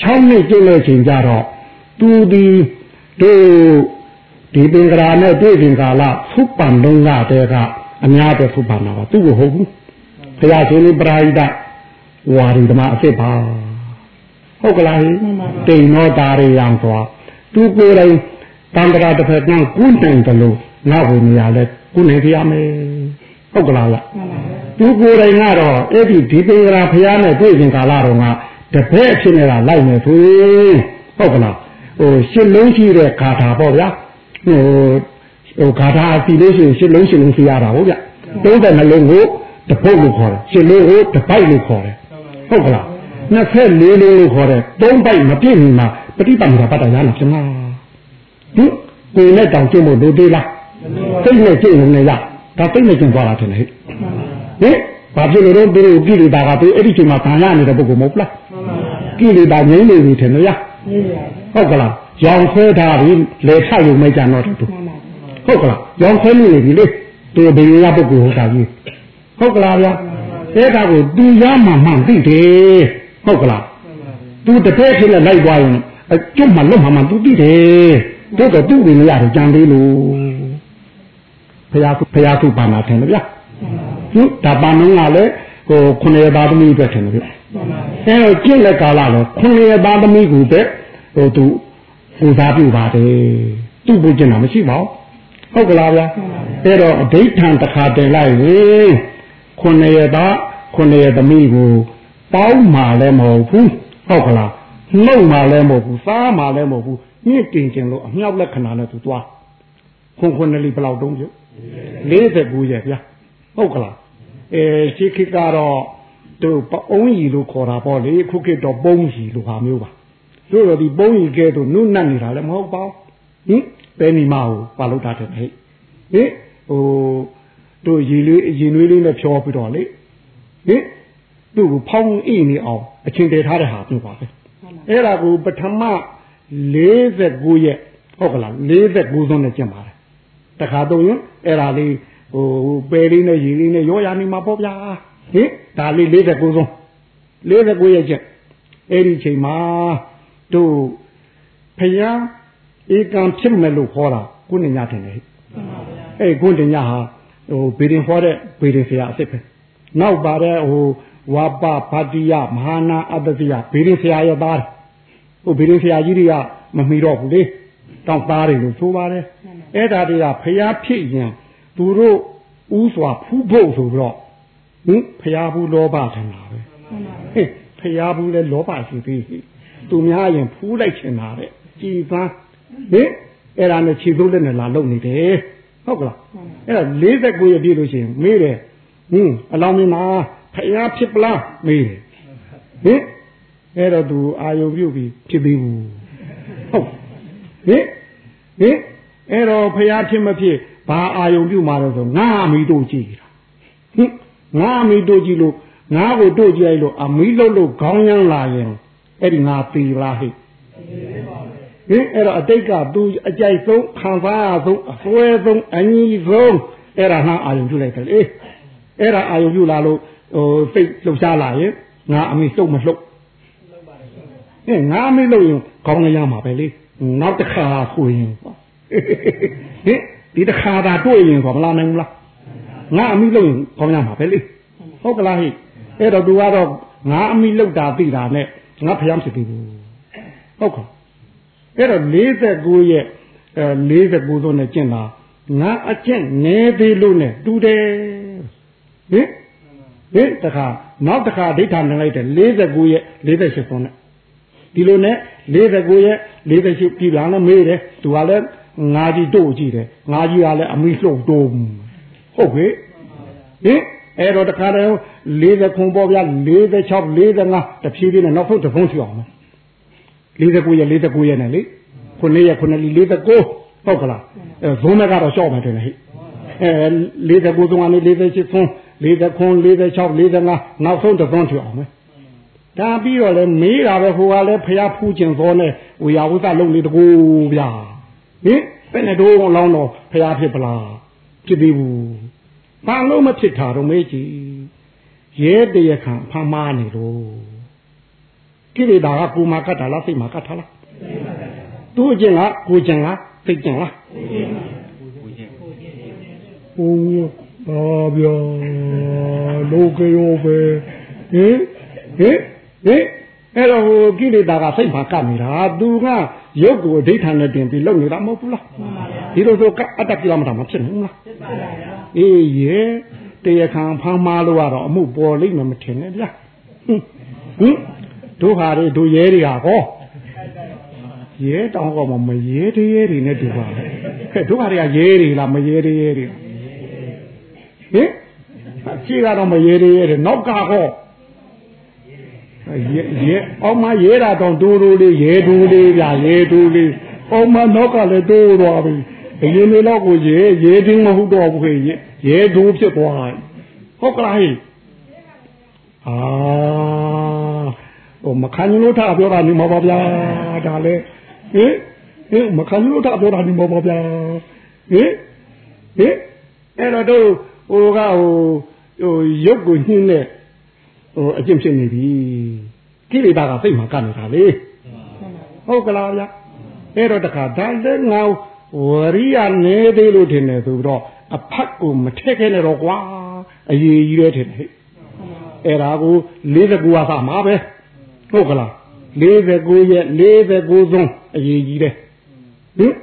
[SPEAKER 2] 6နှစ်ကျင့်လို့ချိန်ကြတော့သူဒီ တို့ဒီပင်ကရာနဲ့တွေ့ပင်ကာလသုပန်လုံးကတည်းကအများတဲ့သုပန်တာပါသူ့ကိုဟုတ်ဘူးဘုရားရှင်လေးပရာဟိတဝါရီဓမ္မအစ်စ်ပါဟုတ်ကလားတိမ်နောတာရယံဆိုသူကိုယ်တိုင်တံ္ဍရာတစ်ဖက်ကကုနိုင်တယ်လို့ငါ့ဘုံနေရာလဲကုနိုင်ပြရမယ်ဟုတ်ကလားလားသူကိုယ်တိုင်ကတော့အဲ့ဒီဒီပင်ကရာဘုရားနဲ့တွေ့ပင်ကာလတော့ကတပည့်အဖြစ်နဲ့လိုက်မယ်ဆိုရင်ဟုတ်ကလား ဟိုရှစ်လုံးရှိတဲ့ဂါထာပေါ့ဗျာဟိုဟိုဂါထာစီလို့ရှိရင်ရှစ်လုံးရှစ်လုံးစီရတာဟုတ်ဗျသုံးတဲ့နှလုံးကိုတပုတ်လို့ခေါ်တယ်ရှစ်လုံးကိုတပိုက်လို့ခေါ်တယ်ဟုတ်ကလား24လုံးလို့ခေါ်တယ်သုံးပိုက်မပြည့်မီမှာပฏิပန္နပတ်တာရလားဖြစ်မှာဒီကိုယ်နဲ့တောင်ကျင့်ဖို့လိုသေးလားစိတ်နဲ့ကျင့်နေရဒါစိတ်နဲ့ကျင့်သွားတာထင်တယ်ဟဲ့ဟင်ဘာဖြစ်လို့လဲသူတို့ကိလေသာကသူအဲ့ဒီချိန်မှာခံရနေတဲ့ပုဂ္ဂိုလ်မဟုတ်လားကိလေသာငြိမ့်နေပြီထင်လို့ရ ဟုတ်ကလားရောင်ခွဲထားပြီလေထရုံไม่ကြတော့တူဟုတ်ကလားရောင်ခွဲနေပြီလေသူဘယ်ရပုဂ္ဂိုလ်ဟုတ်တာကြီးဟုတ်ကလားဗျာအဲဒါကိုသူရမှမှန်သိတယ်ဟုတ်ကလားသူတပည့်ဖြစ်နဲ့လိုက်သွားရင်အကျွတ်မှလွတ်မှမှသူသိတယ်တို့တော့သူ့ဝင်ရတယ်ကြံသေးလို့ဘုရားဘုရားသူပါနာတယ်ဗျာဟင်ဒါပါမင်းကလည်းဟိုခုနှစ်ပါးသမီးအတွက်တယ်ဗျာအဲတော့ကျင့်တဲ့ကာလတော့ခုနှစ်ပါးသမီးကိုပဲ ဟိုသူကိုစားပြုပါတယ်သူ့ဘုကျင်တာမရှိပါဘူးဟုတ်ကလားဗျာအဲ့တော့အဋိဌံတစ်ခါတင်လိုက်ရင်ခုနှစ်ရသားခုနှစ်ရသမီးကိုပေါင်းမှလည်းမဟုတ်ဘူးဟုတ်ကလားနှုတ်မှလည်းမဟုတ်ဘူးစားမှလည်းမဟုတ်ဘူးညစ်တင်ကျင်လို့အမြောက်လက္ခဏာနဲ့သူသွားခွန်ခွန်နလီဘယ်လောက်တုံးပြု49ရဲ့ဗျာဟုတ်ကလားအဲရှိခိကတော့သူပအုံးကြီးလို့ခေါ်တာပေါ့လေခုခေတ်တော့ပုံးကြီးလို့ဟာမျိုးပါ တို့တော့ဒီပုံးကြီးကဲတော့နုနတ်နေတာလည်းမဟုတ်ပါဘူးဟင်ပဲနီမကိုပါလို့တာတဲ့ဟဲ့ဟင်ဟိုတို့ရေလေးရေနွေးလေးနဲ့ဖြောပြီးတော့လေဟင်သူ့ကိုဖောင်းအိနေအောင်အချင်းတည်ထားတဲ့ဟာပြပါပဲအဲ့ဒါကိုပထမ49ရက်ဟုတ်ကလား49ဆုံးနဲ့ကျင့်ပါတယ်တခါတော့ရင်အဲ့ဒါလေးဟိုပယ်လေးနဲ့ရေလေးနဲ့ရောရနေမှာပေါ့ဗျာဟင်ဒါလေး49ဆုံး49ရက်ကျင့်အဲ့ဒီချိန်မှာ တို့ဖယားဧကံဖြစ်မယ်လို့ခေါ်တာကိုနေညတင်တယ်အဲ့ကိုနေညဟာဟိုဘေရင်ဟောတဲ့ဘေရင်ဆရာအစ်စ်ပဲနောက်ပါတဲ့ဟိုဝါပဖတိယမဟာနာအတ္တတိယဘေရင်ဆရာရဲ့သားဟိုဘေရင်ဆရာကြီးတွေကမမီတော့ဘူးလေတောင်းသားတွေလို့ဆိုပါတယ်အဲ့ဒါတွေကဖျားဖြစ်ရင်သူတို့ဥစွာဖူးဖို့ဆိုပြီးတော့ဟင်ဖျားဘူးလောဘထင်တာပဲဟဲ့ဖျားဘူးလဲလောဘရှိသေး သူများရင်ဖူးလိုက်ချင်တာတဲ့ကြည်ပန်းဟင်အဲ့ဒါနဲ့ခြေစိုးလက်နဲ့လာလုံနေတယ်ဟုတ်ကလားအဲ့ဒါ49ရပြည့်လို့ရှိရင်မေးတယ်ဟင်အလောင်းမင်းမှာဖျားဖြစ်ပလားမေးတယ်ဟင်အဲ့တော့သူအာယုံပြုတ်ပြီးဖြစ်သေးဘူးဟုတ်ဟင်ဟင်အဲ့တော့ဖျားဖြစ်မဖြစ်ဘာအာယုံပြုတ်มาတော့ဆိုငါအမိတို့ကြည့်တာဟင်ငါအမိတို့ကြည့်လို့ငါကိုတို့ကြည့်လိုက်လို့အမိလို့လို့ခေါင်းရမ်းလာရင် အဲ့ဒီငါပေလားဟိဟင်အဲ့တော့အတိတ်ကသူအကြိုက်ဆုံးခံစားရဆုံးအစွဲဆုံးအညီဆုံးအဲ့ဒါငါအာယုံပြုတ်လိုက်တယ်လေအဲ့ဒါအာယုံပြုတ်လာလို့ဟိုစိတ်လှုပ်ရှားလာရင်ငါအမိလှုပ်မလှုပ်ဟင်ငါအမိလှုပ်ရင်ခေါင်းရမ်းမှာပဲလေနောက်တစ်ခါဆိုရင်ဟင်ဒီတစ်ခါသာတွေ့ရင်ခေါ်မလာနိုင်ဘူးလားငါအမိလို့ခေါင်းရမှာပဲလေဟုတ်ကလားဟိအဲ့တော့သူကတော့ငါအမိလောက်တာသိတာနဲ့ ငါဖျားဖြစ်ပြီဘူးဟုတ်ကဲ့အဲ့တော့49ရက်အဲ49ဆုံးနဲ့ကျင့်တာငါအကျင့်နေသေးလို့ ਨੇ တူတယ်ဟင်ဟင်တခါနောက်တခါဒိဋ္ဌာန်လိုက်တယ်49ရဲ့48ခုနဲ့ဒီလိုနဲ့49ရဲ့48ပြည်ပြန်လည်းမေးတယ်သူကလည်းငါကြီးတို့ကြည့်တယ်ငါကြီးကလည်းအမိလှုပ်တုံးဟုတ်ပြီဟင်အဲ့တော့တခါတည်း 40ခုပေါ့ဗျာ46 45တဖြည်းဖြည်းနဲ့နောက်ဆုံးတစ်ဖုံးထီအောင်49ရဲ့49ရဲ့နဲ့လေခုနှစ်ရက်ခုနှစ်လ49ဟုတ်ကလားအဲဇုံးမဲ့ကတော့ရှော့မယ်တင်လေဟိအဲ49သုံးကနေ48သုံး40ခွန်46 45နောက်ဆုံးတစ်ဖုံးထီအောင်မယ်ဒါပြီးတော့လဲမေးတာပဲဟိုကလည်းဖျားဖူးကျင်သောနဲ့ဝေယဝုသလုံးလေးတကူဗျာဟင်ဘယ်နဲ့တော့လောင်းတော့ဖျားဖြစ်ပလားဖြစ်သေးဘူးဘာလို့မဖြစ်တာတော့မေးကြည့် ရဲတရခံဖမ်းမာနေလို့ကိလေသာကကိုမာကတ်တာလားစိတ်မာကတ်တာလားသူ့အကျင့်ကကိုကျင်လားစိတ်ကျင်လားဟိုဘာဗျာလောကရောပဲဟင်ဟင်ဟင်အဲ့တော့ဟိုကိလေသာကစိတ်မှာကပ်နေတာသူကရုပ်ကိုအဋိဌာန်နဲ့တင်ပြီးလုပ်နေတာမဟုတ်ဘူးလားဒီလိုဆိုအတ္တကိလမတာမဖြစ်နိုင်ဘူးလားအေးရဲ့ တရားခံဖမ်းမာလို့ကတော့အမှုပေါ်လိမ့်မယ်မထင်နဲ့ဗျာဟင်တို့ဟာတွေတို့ရဲတွေဟာဟောရဲတောင်းကောမမရဲတရဲတွေနဲ့တူပါလေဟဲ့တို့ဟာတွေကရဲတွေလားမရဲတရဲတွေဟင်အရှိကတော့မရဲတရဲတွေနောက်ကဟောရဲရဲအောင်မရဲတာတော့ဒိုးဒိုးလေးရဲဒိုးလေးဗျာရဲဒိုးလေးအောင်မနောက်ကလည်းတိုးသွားပြီအရင်လေးတော့ကိုရဲရဲတင်းမဟုတ်တော့ဘူးခေရဲ ရဲဒိုးဖြစ်သွားတယ်ဟုတ်ကလားဟိအာဟိုမခံလို့ထားပြောတာနေမှာပါဗျာဒါလေဟင်ဟင်မခံလို့ထားပြောတာနေမှာပါဗျာဟင်ဟင်အဲ့တော့တို့ဟိုကဟိုဟိုရုပ်ကိုညှင်းတဲ့ဟိုအကျင့်ဖြစ်နေပြီကိလေသာကစိတ်မှာကနေတာလေဟုတ်ကလားဗျအဲ့တော့တခါဒါလည်းငါဝရိယနေသေးလို့ထင်တယ်ဆိုတော့ အဖတ်ကိုမထည့်ခဲနဲ့တော့ကွာအရေးကြီးတယ်ထင်တယ်အဲ့ဒါကို49ဟာမှာပဲဟုတ်ကလား49ရဲ့49ဆုံးအရေးကြီးတယ်ဟင်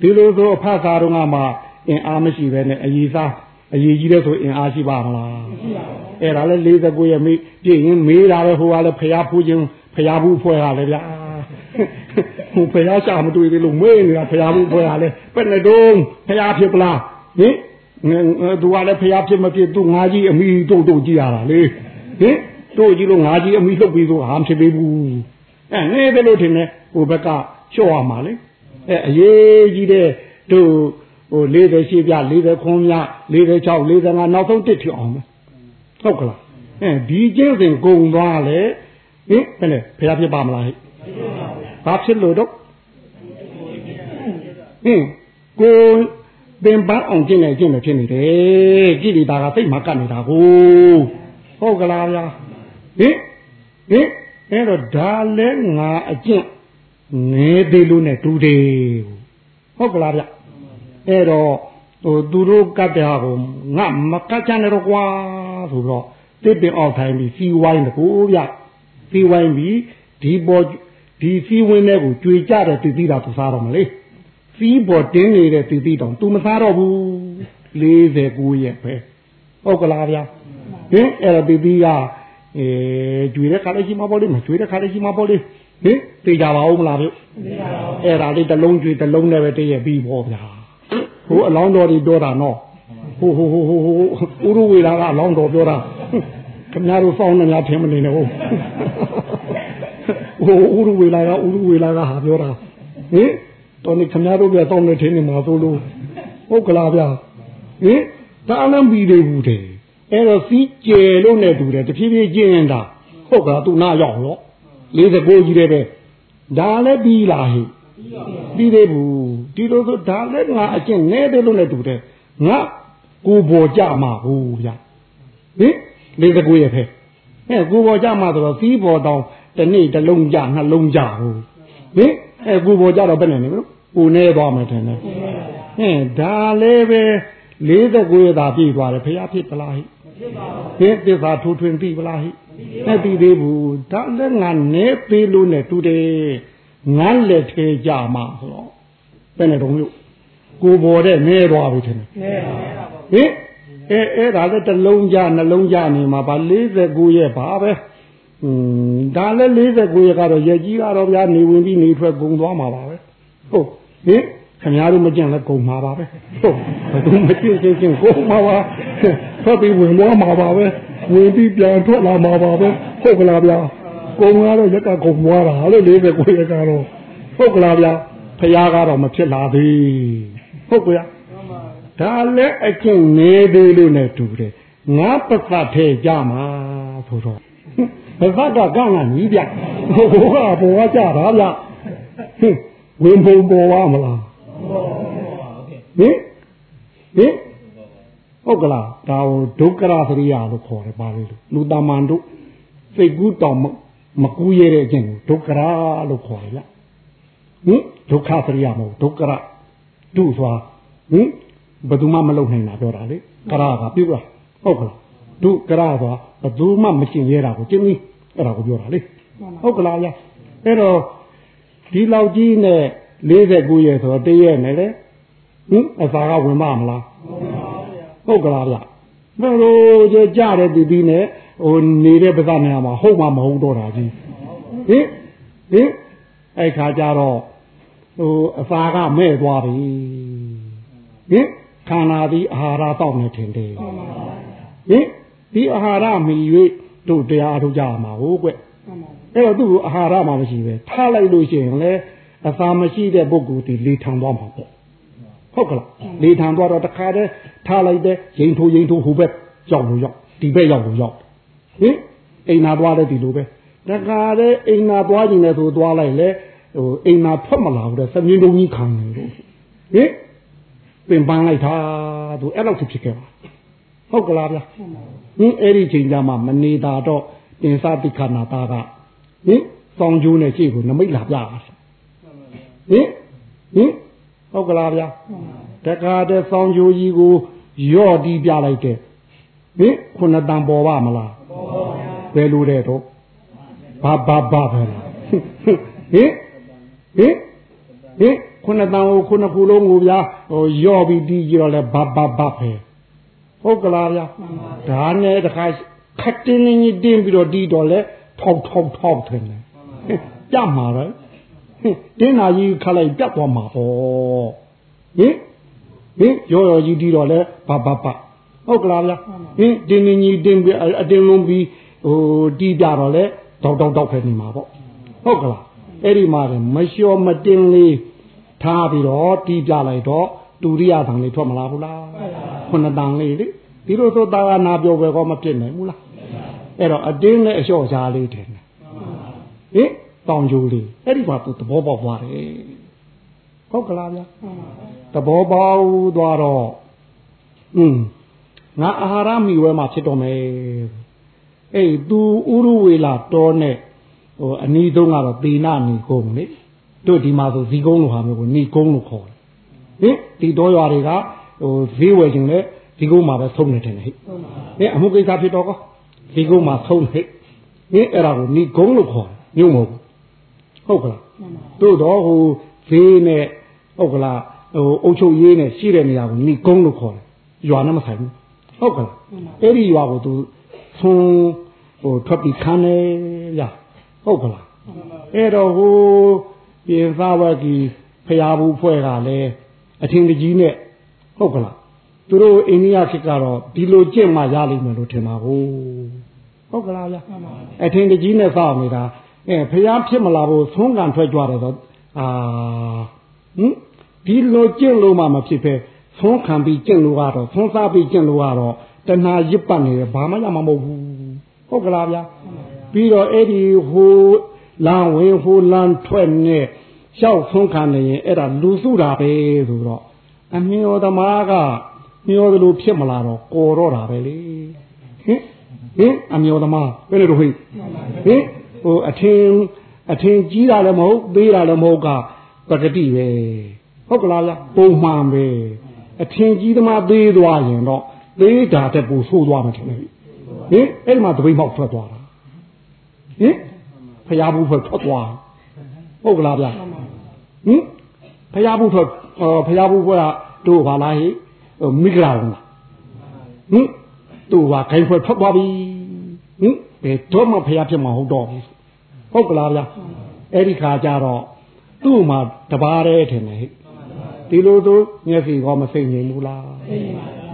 [SPEAKER 2] ဒီလိုဆိုအဖတ်သားတော့ငါမှာအင်အားမရှိပဲနဲ့အရေးစားအရေးကြီးတဲ့ဆိုအင်အားရှိပါမလားမရှိပါဘူးအဲ့ဒါလည်း49ရဲ့မေးပြည့်ရင်မေးတာပဲဟိုကလည်းဖျားဖူးခြင်းဖျားဘူးဖွဲ့ရလေဗျာဟိုဖျားရှာမတွေ့သေးလို့မေးနေတာဖျားဘူးဖွဲ့ရလေပဲ့နဲ့တုံးဖျားဖြစ်ပလားဟင် သူကလည်းဖျားဖြစ်မဖြစ်သူငါကြီးအမိတို့တို့ကြည့်ရတာလေဟင်တို့ကြီးလို့ငါကြီးအမိလှုပ်ပြီးဆိုဟာမဖြစ်သေးဘူးအဲနေတယ်လို့ထင်တယ်ဟိုဘက်ကလျှော့ရမှာလေအဲအရေးကြီးတဲ့တို့ဟို40ရှိပြ40ခွန်မြ46 45နောက်ဆုံးတစ်ထအောင်မယ်ဟုတ်ကလားအဲဒီကျင့်စဉ်ကုံသွားလေဟင်ဘယ်နဲ့ဖျားဖြစ်ပါမလားဟဲ့ဘာဖြစ်လို့တော့ဟင်ကို ပင်ပန်းအောင်ကျင့်နေကျင့်နေဖြစ်နေတယ်ကြည်လီတာကစိတ်မှာကပ်နေတာကိုဟုတ်ကလားဗျာဟင်ဟင်အဲ့တော့ဒါလဲငါအကျင့်ငဲသေးလို့ ਨੇ တူတယ်ဟုတ်ကလားဗျအဲ့တော့ဟိုသူတို့ကတ်တဲ့ဟာကိုငါမကတ်ချင်တော့ကွာဆိုတော့တစ်ပင်အောက်ထိုင်ပြီးစီဝိုင်းတကူဗျစီဝိုင်းပြီးဒီပေါ်ဒီစီဝင်းတဲ့ကိုကြွေကြတဲ့တည်တည်တာသူစားတော့မလေး စီးပေါ်တင်းနေတဲ့တည်တည်တောင်သူမစားတော့ဘူး49ရက်ပဲဟုတ်ကလားဗျာဟင်အဲ့တော့တည်တည်ကအဲကြွေတဲ့ခါလေးရှိမှာပေါ့လေမကြွေတဲ့ခါလေးရှိမှာပေါ့လေဟင်သိကြပါဦးမလားဗျအဲ့ဒါလေးတစ်လုံးကြွေတစ်လုံးနဲ့ပဲတည့်ရပြီးပေါ့ဗျာဟိုအလောင်းတော်တွေပြောတာနော်ဟိုဟိုဟိုဟိုဥရဝေလာကအလောင်းတော်ပြောတာခင်ဗျားတို့စောင်းနေများထင်မနေနဲ့ဟုတ်ဟိုဥရဝေလာကဥရဝေလာကဟာပြောတာဟင် တော်နေခင်ဗျားတို့ပြစောင်းနေထင်နေမှာသို့လို့ဟုတ်ကလားဗျာဟင်ဒါအလံပြီးသေးဘူးတဲ့အဲ့တော့စီးကျယ်လို့နဲ့တူတယ်တဖြည်းဖြည်းကျင်းနေတာဟုတ်ကလားသူနာရောက်ရော49ကြီးတဲ့ပဲဒါလည်းပြီးလာဟိပြီးသေးဘူးဒီလိုဆိုဒါလည်းငါအကျင့်နဲတယ်လို့နဲ့တူတယ်ငါကိုပေါ်ကြမှာဘူးဗျဟင်လေးတကူရဲ့ဖဲအဲကိုပေါ်ကြမှာဆိုတော့စီးပေါ်တောင်တနေ့တစ်လုံးကြနှလုံးကြဘူးဟင်အဲကိုပေါ်ကြတော့ဘယ်နဲ့နေမလို့ ကိုနေသွားမှထင်တယ်ဟင်ဒါလည်းပဲလေးတကူရဲ့သာပြည့်သွားတယ်ဖះဖြစ်ပလားဟိဟင်သစ္စာထူထွင်ပြီပလားဟိနဲ့ပြီသေးဘူးဒါလည်းငါနေသေးလို့နဲ့တူတယ်ငါလက်ထဲကြမှာဆိုတော့ဘယ်နဲ့တော့မြို့ဟကိုပေါ်တဲ့နဲသွားပြီထင်တယ်နဲပါဟင်အဲအဲ့ဒါလည်းတစ်လုံးကြနှလုံးကြနေမှာပါ49ရဲ့ပါပဲอืมဒါလည်း49ရဲ့ကတော့ရဲ့ကြီးကတော့ဗျာနေဝင်ပြီးနေထွက်ဂုံသွားမှာပါပဲ ဟုတ်ဟင်ခင်ဗျားတို့မကြံလဲဂုံမှာပါပဲဟုတ်ဘယ်သူမကြည့်ချင်းချင်းဂုံမှာပါထွက်ပြီးဝင်သွားမှာပါပဲဝင်ပြီးပြန်ထွက်လာမှာပါပဲဟုတ်ကလားဗျာဂုံကတော့ရက်ကဂုံသွားတာလို့49ရက်ကတော့ဟုတ်ကလားဗျာဖះကတော့မဖြစ်လာသေးဟုတ်ကဲ့ဒါလည်းအကျင့်နေသေးလို့ ਨੇ တူတယ်ငါပသတ်ထဲကြမှာဆိုတော့ပသတ်ကကငါညီးပြဟိုကဘောကကြတာဗျ ဝင်ပုံပေါ်ပါမလားဟင်ဟင်ဟုတ်ကလားဒါဟိုဒုက္ခရသရိယာလို့ခေါ်တယ်ပါလေလို့လူတမန်တို့စိတ်ကူးတောင်မကူးရတဲ့အကျင့်ကိုဒုက္ခရလို့ခေါ်တယ်ဗျဟင်ဒုက္ခသရိယာမဟုတ်ဒုက္ခရတုစွာဟင်ဘယ်သူမှမလုံနိုင်တာပြောတာလေကရကပြုတ်လားဟုတ်ကလားဒုကရစွာဘယ်သူမှမကျင်ရဲတာကိုကျင်းပြီးအဲ့ဒါကိုပြောတာလေဟုတ်ကလားဗျအဲ့တော့ ဒီလောက်ကြီးနဲ့49ရက်ဆိုတော့တရက်နဲ့လေဟင်အစာကဝင်မမလားဟုတ်ကလားဗျဘယ်လိုကြကြတဲ့တီတီနဲ့ဟိုနေတဲ့ပဇာနေရာမှာဟုတ်မှမဟုတ်တော့တာကြီးဟင်ဟင်အဲ့ခါကျတော့ဟိုအစာကမဲ့သွားပြီဟင်ခန္ဓာသည်အာဟာရတောက်နေထင်တယ်ဟင်ဒီအာဟာရမီ၍တို့တရားထုတ်ကြမှာဟုတ်ကွ အဲ့တော့သူ့ကိုအာဟာရမှမရှိပဲထားလိုက်လို့ရှိရင်လေအစာမရှိတဲ့ပုဂ္ဂိုလ်ဒီလေထံသွားမှာပေါ့ဟုတ်ကလားလေထံသွားတော့တခါတည်းထားလိုက်တဲ့ရင်ထိုးရင်ထိုးဟိုဘက်ရောက်လို့ရောက်ဒီဘက်ရောက်လို့ရောက်ဟင်အိမ်နာသွားတဲ့ဒီလိုပဲတခါတည်းအိမ်နာသွားခြင်းနဲ့ဆိုသွားလိုက်လေဟိုအိမ်နာထွက်မလာဘူးတဲ့စမြင်းတုံးကြီးခံနေလို့ဟင်ပင်ပန်းလိုက်တာသူအဲ့လောက်ဖြစ်ခဲ့ပါဟုတ်ကလားဗျာဟင်အဲ့ဒီချိန်ကြမှာမနေတာတော့ တင်စတိခဏတာကဟင်စောင်းကျိုးနဲ့ကြည့်ကိုနမိတ်လာပြတာဟင်ဟင်ဟုတ်ကလားဗျာတခါတည်းစောင်းကျိုးကြီးကိုရော့တီးပြလိုက်တဲ့ဟင်ခုနတန်ပေါ်ပါမလားပေါ်ပါဗျာဘယ်လိုတဲ့တော့ဘာဘာဘာပဲလားဟင်ဟင်ဟင်ခုနှစ်တန်ကိုခုနှစ်ခုလုံးကိုဗျာဟိုယော့ပြီးတီးကြတော့လဲဘဘဘပဲဟုတ်ကလားဗျာဒါနဲ့တခါ ခတ်တင်းကြီးတင်းပြီးတော့တီးတော့လဲထောက်ထောက်ထောက်တယ်ကြမှာပဲတင်းနာကြီးခလိုက်ပြတ်သွားမှာပေါ့ဟင်ဟင်ရောရောကြီးတီးတော့လဲဘဘဘဟုတ်ကလားဗျာဟင်တင်းတင်းကြီးတင်းပြီးအတင်းလုံးပြီးဟိုတီးကြတော့လဲတောက်တောက်တောက်ခဲနေမှာပေါ့ဟုတ်ကလားအဲ့ဒီမှာမလျှော်မတင်လေးထားပြီးတော့တီးပြလိုက်တော့တူရိယတန်လေးထွက်မလားဘူးလားခုနှစ်တန်လေးလေဒီလိုဆိုတာကနာပြောပဲကောမဖြစ်နိုင်ဘူးလား အဲ့တော့အတင်းနဲ့အလျှော့ရှားလေးတယ်ဟင်တောင်ကျိုးလေးအဲ့ဒီမှာသူသဘောပေါက်သွားတယ်ဟုတ်ကလားဗျာသဘောပေါက်သွားတော့อืมငါအာဟာရမိဝဲမှာဖြစ်တော့မယ်အေးသူဥရဝေလာတော်နဲ့ဟိုအနီးဆုံးကတော့သေနာနေကုန်လေတို့ဒီမှာဆိုဇီကုန်းလိုဟာမျိုးကိုနေကုန်းလို့ခေါ်တယ်ဟင်ဒီတော်ရွာတွေကဟိုဈေးဝယ်ခြင်းလဲဇီကုန်းမှာပဲဆုံးနေတယ်ဟဲ့ဟင်အမှုကိစ္စဖြစ်တော့ကော ဇီကုန်းမှာဆုံးဟဲ့ဟင်အဲ့ဒါကိုနေကုန်းလို့ခေါ်တယ်ညုံမဟုတ်ဟုတ်ကလားတို့တော့ဟိုဈေးနဲ့ဟုတ်ကလားဟိုအုတ်ချုပ်ရေးနဲ့ရှိတဲ့နေရာကိုနေကုန်းလို့ခေါ်တယ်ရွာနဲ့မဆိုင်ဘူးဟုတ်ကလားအဲ့ဒီရွာကိုသူဆုံးဟိုထွက်ပြီးခန်းနေရဟုတ်ကလားအဲ့တော့ဟိုပြင်သဝကီဖရာဘူးဖွဲ့ကလည်းအထင်ကြီးနဲ့ဟုတ်ကလား သူတို့အိန္ဒိယခေတ်ကတော့ဒီလိုကြင့်မှရလိမ့်မယ်လို့ထင်ပါဘူးဟုတ်ကလားဗျအထင်ကြီးနဲ့စောင့်နေတာအဲဖရာဖြစ်မလာဘူးသုံးကန်ထွက်ကြတယ်တော့အာဟင်ဒီလိုကြင့်လို့မှမဖြစ်ပဲသုံးခံပြီးကြင့်လို့ကတော့သုံးစားပြီးကြင့်လို့ကတော့တဏှာရစ်ပတ်နေတယ်ဘာမှရမှာမဟုတ်ဘူးဟုတ်ကလားဗျပြီးတော့အဲ့ဒီဟိုလမ်းဝင်ဟိုလမ်းထွက်နဲ့ရှောက်ဆုံးခံနေရင်အဲ့ဒါလူစုတာပဲဆိုတော့အမျောသမားက မျောသလိုဖြစ်မလာတော့ကော်တော့တာပဲလေဟင်ဟင်အမျောသမားဘယ်လိုဟိဟင်ဟိုအထင်အထင်ကြီးတာလည်းမဟုတ်သေးတာလည်းမဟုတ်ကပဂတိပဲဟုတ်ကလားလားပုံမှန်ပဲအထင်ကြီးသမားသေးသွားရင်တော့သေးတာတဲ့ပူဆိုးသွားမှထင်တယ်ဟင်အဲ့ဒီမှာတပိမောက်ထွက်သွားတာဟင်ဖရာဘူးဖွဲ့ထွက်သွားဟုတ်ကလားဗျဟင်ဖရာဘူးထွက်ဖရာဘူးဖွဲ့ကတို့ဘာလားဟိ မိဂရာဝင်လားဟင်တို့ကခိုင်ဖွဲ့ထွက်သွားပြီဟင်ဘယ်တော့မှဖျားဖြစ်မှာဟုတ်တော့ဘူးဟုတ်ကလားဗျာအဲ့ဒီခါကျတော့သူ့မှာတပါးတည်းထင်တယ်ဟိဒီလိုသူမျက်စိကောမစိတ်ငြိမ်ဘူးလား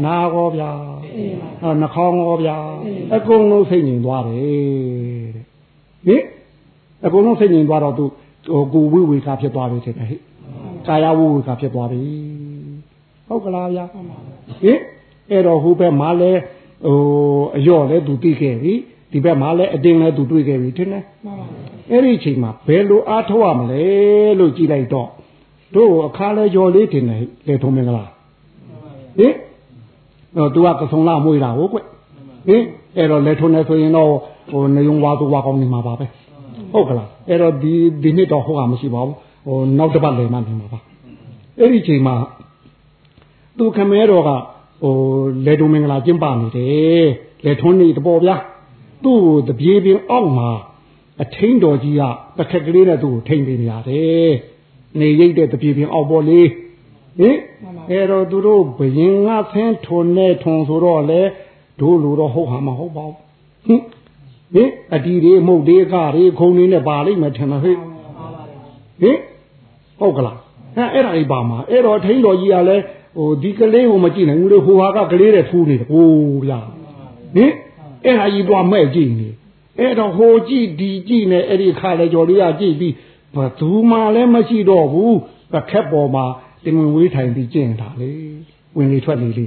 [SPEAKER 2] နာကောဗျာဟောနှာခေါင်းကောဗျာအကုန်လုံးစိတ်ငြိမ်သွားတယ်တဲ့ဟင်အကုန်လုံးစိတ်ငြိမ်သွားတော့သူဟိုကိုဝိဝေကဖြစ်သွားပြီထင်တယ်ဟိကာယဝိဝေကဖြစ်သွားပြီ ဟုတ်ကလားဗျာဟင်အဲ့တော့ဟိုဘက်မှာလဲဟိုအယော့လဲသူသိခဲ့ပြီဒီဘက်မှာလဲအတင်းလဲသူတွေ့ခဲ့ပြီထင်တယ်အဲ့ဒီအချိန်မှာဘယ်လိုအားထုတ်ရမလဲလို့ကြည်လိုက်တော့တို့အခါလဲကြော်လေးတင်တယ်လေထုံးမင်္ဂလာဟင်တော့သူကကဆုံလာမွေးတာဟုတ်ကွဟင်အဲ့တော့လေထုံးနေဆိုရင်တော့ဟိုနေုံဝါသူဝါကောင်းနေမှာပါပဲဟုတ်ကလားအဲ့တော့ဒီဒီနှစ်တော့ဟုတ်ကမရှိပါဘူးဟိုနောက်တစ်ပတ်လေမှနေမှာပါအဲ့ဒီချိန်မှာ သူခမဲတော်ကဟိုလေထုံးမင်္ဂလာကျင်းပနေတယ်လေထုံးနေတပေါ်ဗျာသူ့ကိုတပြေးပင်အောက်မှာအထင်းတော်ကြီးကတစ်ခက်ကလေးနဲ့သူ့ကိုထိမ့်ပေးနေရတယ်နေရိတ်တဲ့တပြေးပင်အောက်ပေါ်လေးဟင်အဲ့တော့သူတို့ဘယင်ကဆင်းထုံနဲ့ထုံဆိုတော့လေတို့လိုတော့ဟုတ်ဟာမဟုတ်ပါဘူးဟင်ဟင်အတီတွေမုတ်တွေကတွေခုံနေနဲ့ပါလိမ့်မယ်ထင်တယ်ဟဲ့ဟင်ဟုတ်ကလားအဲအဲ့ဒါအိပါမှာအဲ့တော့ထိန်တော်ကြီးကလည်း ဟိုဒီကလေးကိုမကြည့်နိုင်ဘူးလေဟိုဟာကကလေးတဲ့ဖူးနေတယ်ဟိုဗျာဟင်အဲ့ဟာကြီးတော့မဲ့ကြည့်နေအဲ့တော့ဟိုကြည့်ဒီကြည့်နေအဲ့ဒီခါလေကြော်လေးကကြည့်ပြီးဘသူမှလည်းမရှိတော့ဘူးတစ်ခက်ပေါ်မှာတင်ဝင်ဝေးထိုင်ပြီးကျင့်တာလေဝင်လေထွက်လေလေ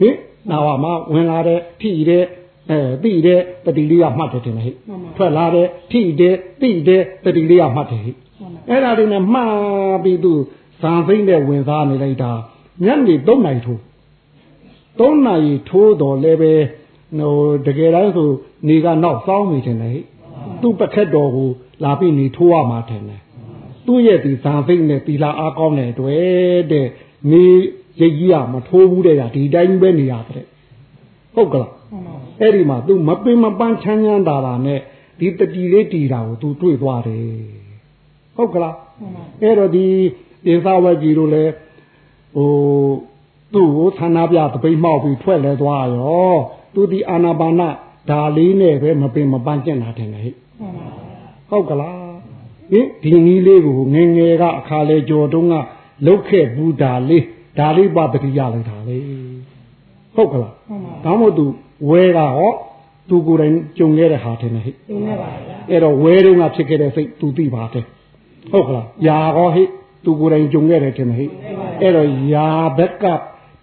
[SPEAKER 2] ဟင်နာဝမှာဝင်လာတဲ့ဖြည့်တဲ့အဲတိတဲ့တတိလေးကမှတ်တယ်တင်လေဟဲ့ထွက်လာတဲ့ဖြည့်တဲ့တိတဲ့တတိလေးကမှတ်တယ်ဟဲ့အဲ့ဒါတွေနဲ့မှားပြီးသူဇန်သိမ့်တဲ့ဝင်စားနေလိုက်တာ ညနေ3နိုင်ထိုး3နိုင်ထိုးတော်လည်းပဲဟိုတကယ်တမ်းဆိုနေကနောက်စောင်းနေတယ်လေသူ့ပခက်တော်ကိုလာပြီးနေထိုးရမှာတယ်လေသူ့ရဲ့ဒီဇာဖိတ်နဲ့တီလာအားကောင်းတဲ့တွေ့တဲ့နေရိပ်ကြီးကမထိုးဘူးတဲ့ကဒီတိုင်းပဲနေရတယ်ဟုတ်ကလားအဲ့ဒီမှာ तू မပင်မပန်းချမ်းချမ်းသာသာနဲ့ဒီတတိလေးတီတာကို तू တွေ့သွားတယ်ဟုတ်ကလားအဲ့တော့ဒီတင်သာဝက်ကြီးတို့လည်း ဟိုသူ့ကိုဌာနပြတပိတ်မှောက်ပြီးထွက်လဲသွားရောသူဒီအာနာပါနဒါလေးနဲ့ပဲမပင်မပန်းကျင့်တာတယ်ဟဲ့ဟုတ်ကလားဟင်ဒီနည်းလေးကိုငငယ်ကအခါလဲကြော်တုံးကလုတ်ခဲ့ဘူးဒါလေးဒါလေးပါပတိရလိုက်တာလေဟုတ်ကလားဒါမှမဟုတ်သူဝဲကဟောသူကိုယ်တိုင်ကြုံခဲ့တဲ့ဟာတယ်ဟဲ့
[SPEAKER 3] သိနေပါဗျာ
[SPEAKER 2] အဲ့တော့ဝဲတုံးကဖြစ်ခဲ့တဲ့စိတ်သူသိပါတယ်ဟုတ်ကလားယာဟောဟိသူကိုယ်တိုင်ကြုံခဲ့တယ်ထင်တယ်ဟိ အဲ့တော့ယာဘက်က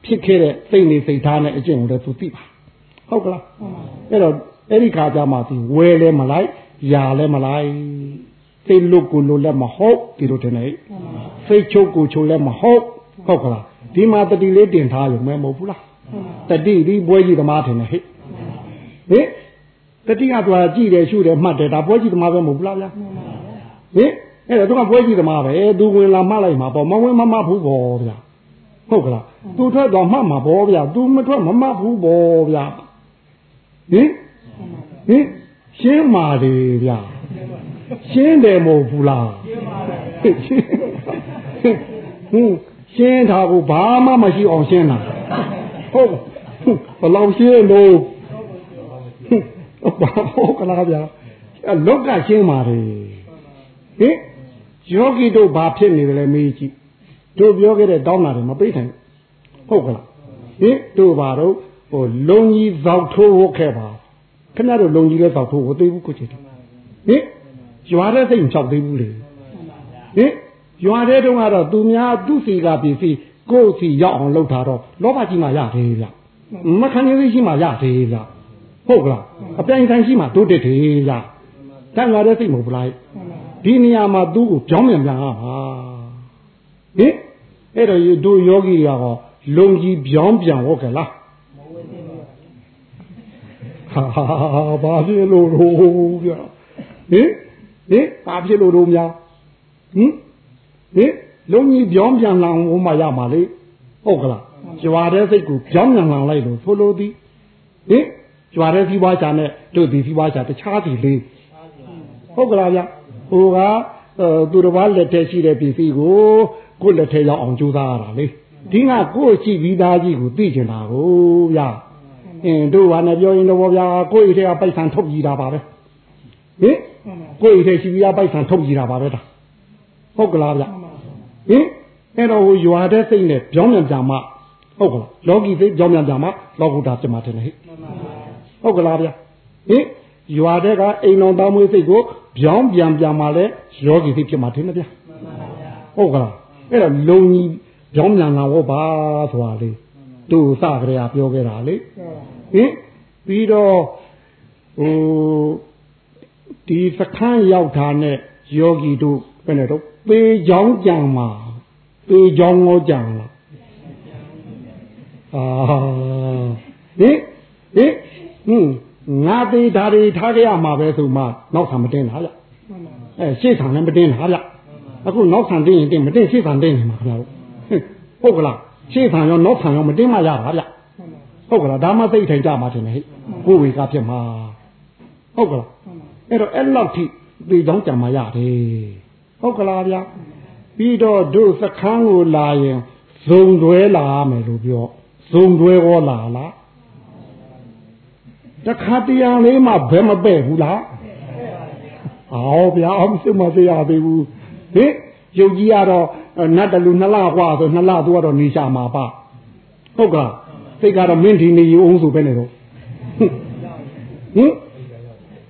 [SPEAKER 2] ဖြစ်ခဲ့တဲ့စိတ်နေစိတ်ထားနဲ့အကျင့်ကိုလည်းသူသိပါဟုတ်ကလားအဲ့တော့အဲ့ဒီခါကျမှသူဝဲလဲမလိုက်ယာလဲမလိုက်စိတ်လုတ်ကိုလုတ်လည်းမဟုတ်ဒီလိုတင်နေစိတ်ချုပ်ကိုချုပ်လည်းမဟုတ်ဟုတ်ကလားဒီမှာတတိလေးတင်ထားရုံပဲမဟုတ်ဘူးလားတတိဒီပွဲကြီးသမားထင်တယ်ဟဲ့ဟင်တတိကသွားကြည့်တယ်ရှုတယ်မှတ်တယ်ဒါပွဲကြီးသမားပဲမဟုတ်ဘူးလားဗျာဟင် အဲ့တော့သူကပွဲကြီးသမားပဲသူဝင်လာမှလိုက်မှာပေါ့မဝင်မမဘူးပေါ့ဗျာဟုတ်ကလားသူထွက်တော့မှတ်မှာပေါ့ဗျာသူမထွက်မမဘူးပေါ့ဗျာဟင်ဟင်ရှင်းပါလေဗျာရှင်းတယ်မဟုတ်ဘူးလားဟင်ရှင်းတာကိုဘာမှမရှိအောင်ရှင်းတာဟုတ်ဘယ်လောက်ရှင်းလို့ဘာဟုတ်ကလားဗျာအလောကရှင်းပါလေဟင် ယောဂီတို့ဘာဖြစ်နေတယ်လဲမေးကြည့်တို့ပြောခဲ့တဲ့တောင်းတာတွေမပိတ်နိုင်ဟုတ်ကလားဟင်တို့ဘာတော့ဟိုလုံကြီးဇောက်ထိုးဟုတ်ခဲ့ပါခဏတော့လုံကြီးလဲဇောက်ထိုးဝသိဘူးကိုချစ်တယ်ဟင်ရွာတဲ့စိတ်မချောက်သေးဘူးလေဟင်ရွာတဲ့တုန်းကတော့သူများသူ့စီကပစ္စည်းကိုယ့်စီရောက်အောင်လုပ်တာတော့လောဘကြီးမှရတယ်ဗျမခံရသေးရှိမှရတယ်ဗျဟုတ်ကလားအပြိုင်ဆိုင်ရှိမှတိုးတက်တယ်ဗျတန်ငါတဲ့စိတ်မဟုတ်ဘူးလား ဒီနေရာမှာသူ့ကိုကြောင်းမြန်ပြန်ရပါဟင်အဲ့တော့တို့ယောဂီတွေကဟောလုံကြီးပြောင်းပြန်ဟုတ်ကလားဟာဘာဖြစ်လို့လို့ဗျဟင်ဟင်ဘာဖြစ်လို့တို့များဟင်ဟင်လုံကြီးပြောင်းပြန်လာဟိုမှရမှာလေဟုတ်ကလားကြွားတဲ့စိတ်ကိုပြောင်းပြန်လာလိုက်လို့ဆိုလိုသည်ဟင်ကြွားတဲ့စီးပွားချာနဲ့တို့ဒီစီးပွားချာတခြားစီလေးဟုတ်ကလားဗျ ဟိုကသူတစ်ပါးလက်ထက်ရှိတဲ့ပစ္စည်းကိုကိုယ်လက်ထက်ရောက်အောင်ကြိုးစားရတာလေဒီကကိုယ်ရှိပြီးသားကြီးကိုသိကျင်တာကိုဗျာအင်းတို့ဘာနဲ့ပြောရင်တော့ဗျာကိုယ့်အိတ်ထဲကပိုက်ဆံထုတ်ကြည့်တာပါပဲဟင်ကိုယ့်အိတ်ထဲရှိပြီးသားပိုက်ဆံထုတ်ကြည့်တာပါပဲဒါဟုတ်ကလားဗျဟင်အဲ့တော့ဟိုရွာတဲ့စိတ်နဲ့ပြောင်းပြန်ကြမှာဟုတ်ကလားလောကီစိတ်ပြောင်းပြန်ကြမှာလောကုတ္တဖြစ်မှာတယ်ဟဲ့ဟုတ်ကလားဗျဟင်ရွာတဲ့ကအိမ်တော်သားမွေးစိတ်ကို ပြောင်းပြန်ပြန်မှာလဲယောဂီစိတ်ဖြစ်မှာတယ်ဗျဟုတ်ကလားအဲ့တော့လုံကြီးပြောင်းပြန်လာဟောပါဆိုတာလေတို့စကြရပြောခဲ့တာလေဟင်ပြီးတော့ဟိုဒီစခန်းရောက်တာနဲ့ယောဂီတို့ဘယ်နဲ့တော့ပေချောင်းကြံမှာပေချောင်းကိုကြံလားအာဟင်ဟင်ဟင် ငါသေးဓာရီထားကြရမှာပဲဆိုမှနောက်ဆံမတင်တာဗျအဲရှေ့ဆံလည်းမတင်တာဗျအခုနောက်ဆံတင်ရင်တင်မတင်ရှေ့ဆံတင်နေမှာခင်ဗျာဟုတ်ကလားရှေ့ဆံရောနောက်ဆံရောမတင်မှရတာဗျဟုတ်ကလားဒါမှသိထိုင်ကြမှာတင်လေကိုဝေကဖြစ်မှာဟုတ်ကလားအဲ့တော့အဲ့လောက်ထိဒီကြောင်းကြံမှာရတယ်ဟုတ်ကလားဗျပြီးတော့တို့စခန်းကိုလာရင်ဇုံတွဲလာမယ်လို့ပြောဇုံတွဲဟောလာလား တခါတရံလေးမှဘယ်မပဲ့ဘူးလားအော်ဗျာအောင်စမသေးရသေးဘူးဟင်ယုတ်ကြီးကတော့နတ်တလူနှစ်လกว่าဆိုနှစ်လသူကတော့နေရှာမှာပါဟုတ်ကလားစိတ်ကတော့မင်းဒီနေယူအောင်ဆိုပဲနေတော့ဟင်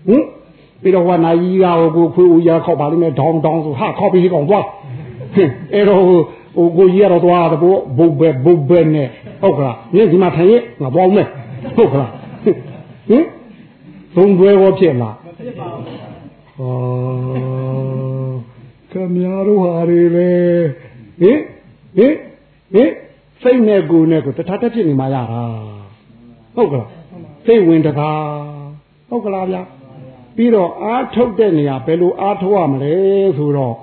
[SPEAKER 2] ဟင်ပြီးတော့ဟောနာကြီးကဟိုကိုခွေးဦးရခောက်ပါလိမ့်မယ်ဒေါင်းဒေါင်းဆိုဟာခောက်ပြီးကောင်သွားဟင်အဲ့တော့ဟိုကိုကြီးကတော့သွားတော့ဘုတ်ပဲဘုတ်ပဲနဲ့ဟုတ်ကလားမင်းဒီမှာထိုင်ရဲ့ငါပေါင်းမယ်ဟုတ်ကလား ဟင်သုံးတွဲရောဖြစ်လားမဖြစ်ပါဘူးဟောခမရတို့ဟာတွေလေဟင်ဟင်ဟင်စိတ်နဲ့ကိုယ်နဲ့ကိုတထတက်ဖြစ်နေမှရတာဟုတ်ကလားစိတ်ဝင်တကားဟုတ်ကလားဗျာပြီးတော့အားထုတ်တဲ့နေရာဘယ်လိုအားထုတ်ရမလဲဆိုတော့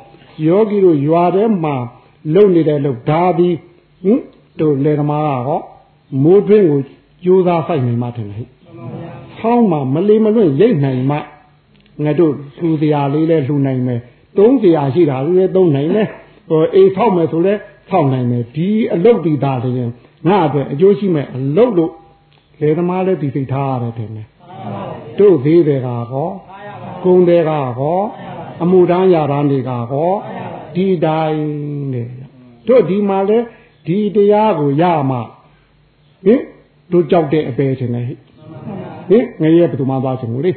[SPEAKER 2] ယောဂီတို့ရွာထဲမှာလုံနေတဲ့လုံဓာပြီးဟင်တို့လေသမားကဟောမိုးတွင်းကိုကြိုးစားဆိုင်နေမှထင်တယ် ဖောင်းမှာမလေးမလွင့်ရိတ်နိုင်မှငါတို့လူတရားလေးလဲလှူနိုင်မယ်သုံးတရားရှိတာလေးသုံးနိုင်မယ်ဟိုအိမ်ဖောက်မယ်ဆိုလဲဖောက်နိုင်မယ်ဒီအလုတ်ဒီသားတွေငါအတွက်အကျိုးရှိမဲ့အလုတ်လို့လေသမားလည်းဒီစိတ်ထားရတယ်ထင်တယ်တို့သေးတယ်ကဟောကုန်းတွေကဟောအမှုတန်းရာရန်တွေကဟောဒီတိုင်းတဲ့တို့ဒီမှာလဲဒီတရားကိုရမှာဟင်တို့ကြောက်တဲ့အပေထင်တယ် ဟိဟင်ငရဲဘယ်သူမှသွားချင်ဘူးလေ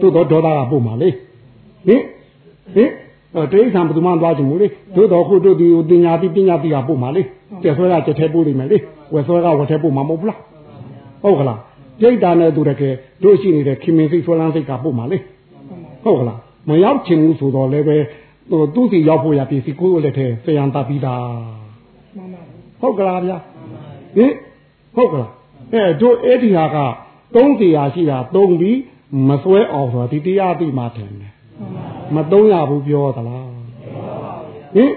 [SPEAKER 2] တို့တော့ဒေါသကပို့မှာလေဟင်ဟင်တိဋ္ဌံဘယ်သူမှသွားချင်ဘူးလေတို့တော့ခုတို့ဒီတင်ညာတိပညာတိကပို့မှာလေကျက်ဆွဲကကျက်ထဲပို့လိမ့်မယ်လေဝက်ဆွဲကဝက်ထဲပို့မှာမဟုတ်ဘူးလားဟုတ်ကလားပြိတ္တာနဲ့သူတကယ်တို့ရှိနေတဲ့ခင်မင်းစိတ်ဆွဲလန်းစိတ်ကပို့မှာလေဟုတ်ကလားမရောက်ချင်ဘူးဆိုတော့လည်းပဲဟိုသူ့စီရောက်ဖို့ရပြီစီကိုယ်လက်ထဲဆရာတပ်ပြီးသားဟုတ်ကလားဗျာဟင်ဟုတ်ကလားအဲတို့အဲ့ဒီဟာက သုံးတရားရှိတာသုံးပြီးမစွဲအောင်ဆိုတာဒီတရားသိမှတယ်မသုံးရဘူးပြောသလားဟင်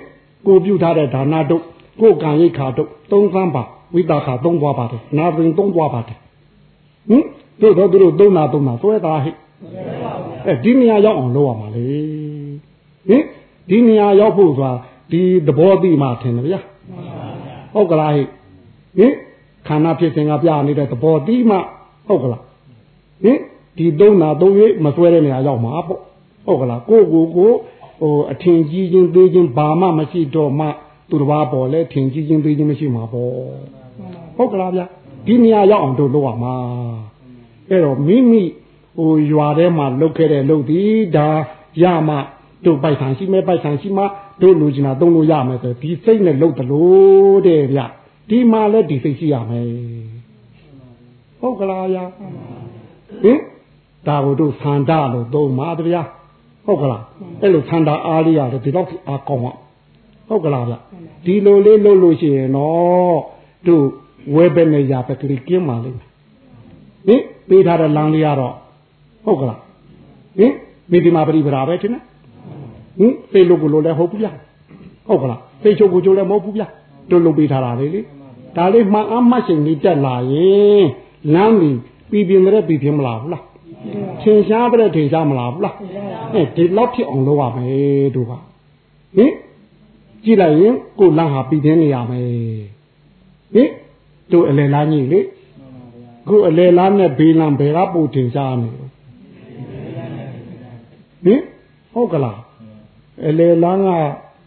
[SPEAKER 2] ကိုပြုထားတဲ့ဒါနတို့ကိုကံရိတ်ခါတို့သုံးသမ်းပါဝိတာခါသုံးပွားပါတယ်နာပင်သုံးပွားပါတယ်ဟင်တို့တော့တို့သုံးတာသုံးတာစွဲတာဟိအဲဒီနေရာရောက်အောင်လုပ်ရမှာလေဟင်ဒီနေရာရောက်ဖို့ဆိုတာဒီသဘောသိမှထင်တယ်ဗျာဟုတ်ကလားဟိဟင်ခန္ဓာဖြစ်စဉ်ကပြနေတဲ့သဘောသိမှ ဟုတ်ကလားဟင်ဒီသုံးနာသုံး၍မစွဲတဲ့နေရာရောက်မှာပေါ့ဟုတ်ကလားကိုကိုကိုဟိုအထင်ကြီးခြင်းသေးခြင်းဘာမှမရှိတော့မှသူတစ်ပါးပေါ်လဲထင်ကြီးခြင်းသေးခြင်းမရှိမှာပေါ့ဟုတ်ကလားဗျဒီနေရာရောက်အောင်တို့လုပ်ရမှာအဲ့တော့မိမိဟိုရွာထဲမှာလုတ်ခဲ့တဲ့လုတ်ဒီဒါရမှတို့ပိုက်ဆံရှိမယ်ပိုက်ဆံရှိမှတို့လူကျင်တာသုံးလို့ရမယ်ဆိုဒီစိတ်နဲ့လုတ်တယ်လို့တဲ့ဗျဒီမှာလဲဒီစိတ်ရှိရမယ် ဟုတ်ကလားဗျာဟင်ဒါကိုတို့သန္တာလို့သုံးပါဗျာဟုတ်ကလားအဲ့လိုသန္တာအားလေးရတယ်ဒီတော့အားကောင်းอ่ะဟုတ်ကလားဗျဒီလိုလေးလုပ်လို့ရှိရင်တော့တို့ဝဲပဲနဲ့ရပဲကလေးကင်းပါလိမ့်မယ်ဟင်ပေးထားတဲ့လမ်းလေးကတော့ဟုတ်ကလားဟင်မိဒီမာပရိပရာပဲထင်တယ်ဟင်သိလို့ကိုလို့လည်းဟုတ်ဘူးဗျဟုတ်ကလားသိချုပ်ကိုကျိုးလည်းမဟုတ်ဘူးဗျတို့လုပ်ပေးထားတာလေလေဒါလေးမှန်အမှတ်ရှင်လေးတက်လာရင် လမ်းပြီးပြည်ပြင်းတဲ့ပြည်ပြင်းမလားဘူးလားထင်ရှားတဲ့ထင်ရှားမလားဘူးလားအဲဒီလောက်ဖြစ်အောင်လုပ်ရမယ်တို့ကဟင်ကြည့်လိုက်ရင်ကိုလမ်းဟာပြည်ပြင်းနေရမယ်ဟင်တို့အလေလားကြီးလေခုအလေလားနဲ့ဘေးလံဘယ်ကပို့တင်စားနေလို့ဟင်ဟုတ်ကလားအလေလားက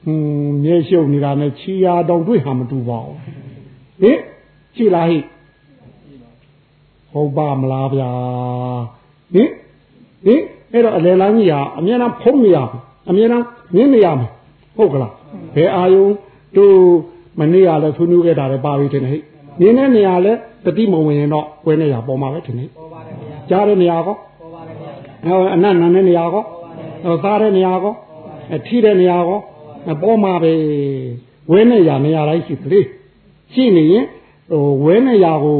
[SPEAKER 2] ဟွန်းမြေရှုပ်နေတာနဲ့ချီယာတောင်တွေ့ဟာမတူပါဘူးဟင်ကြည်လားဟိ ဟုတ်ပါမလားဗျာဟင်ဟင်အဲ့တော့အလေလားကြီးဟာအမြဲတမ်းဖုံးနေရမယ်အမြဲတမ်းမြင်နေရမယ်ဟုတ်ကလားဘယ်အာယုံတို့မနေ့ကလည်းဆွေးနွေးခဲ့တာလည်းပါပြီထင်တယ်ဟိမြင်တဲ့နေရာလဲတတိမဝင်ရင်တော့ကွဲနေရပေါ်မှာပဲထင်တယ်ပေါ်ပါတယ်ဗျာကြားတဲ့နေရာကောပေါ်ပါတယ်ဗျာဟောအနတ်နန်တဲ့နေရာကောဟောသားတဲ့နေရာကောအထီးတဲ့နေရာကောပေါ်မှာပဲဝဲနေရနေရာတိုင်းရှိသေးရှိနေရင်ဟိုဝဲနေရာကို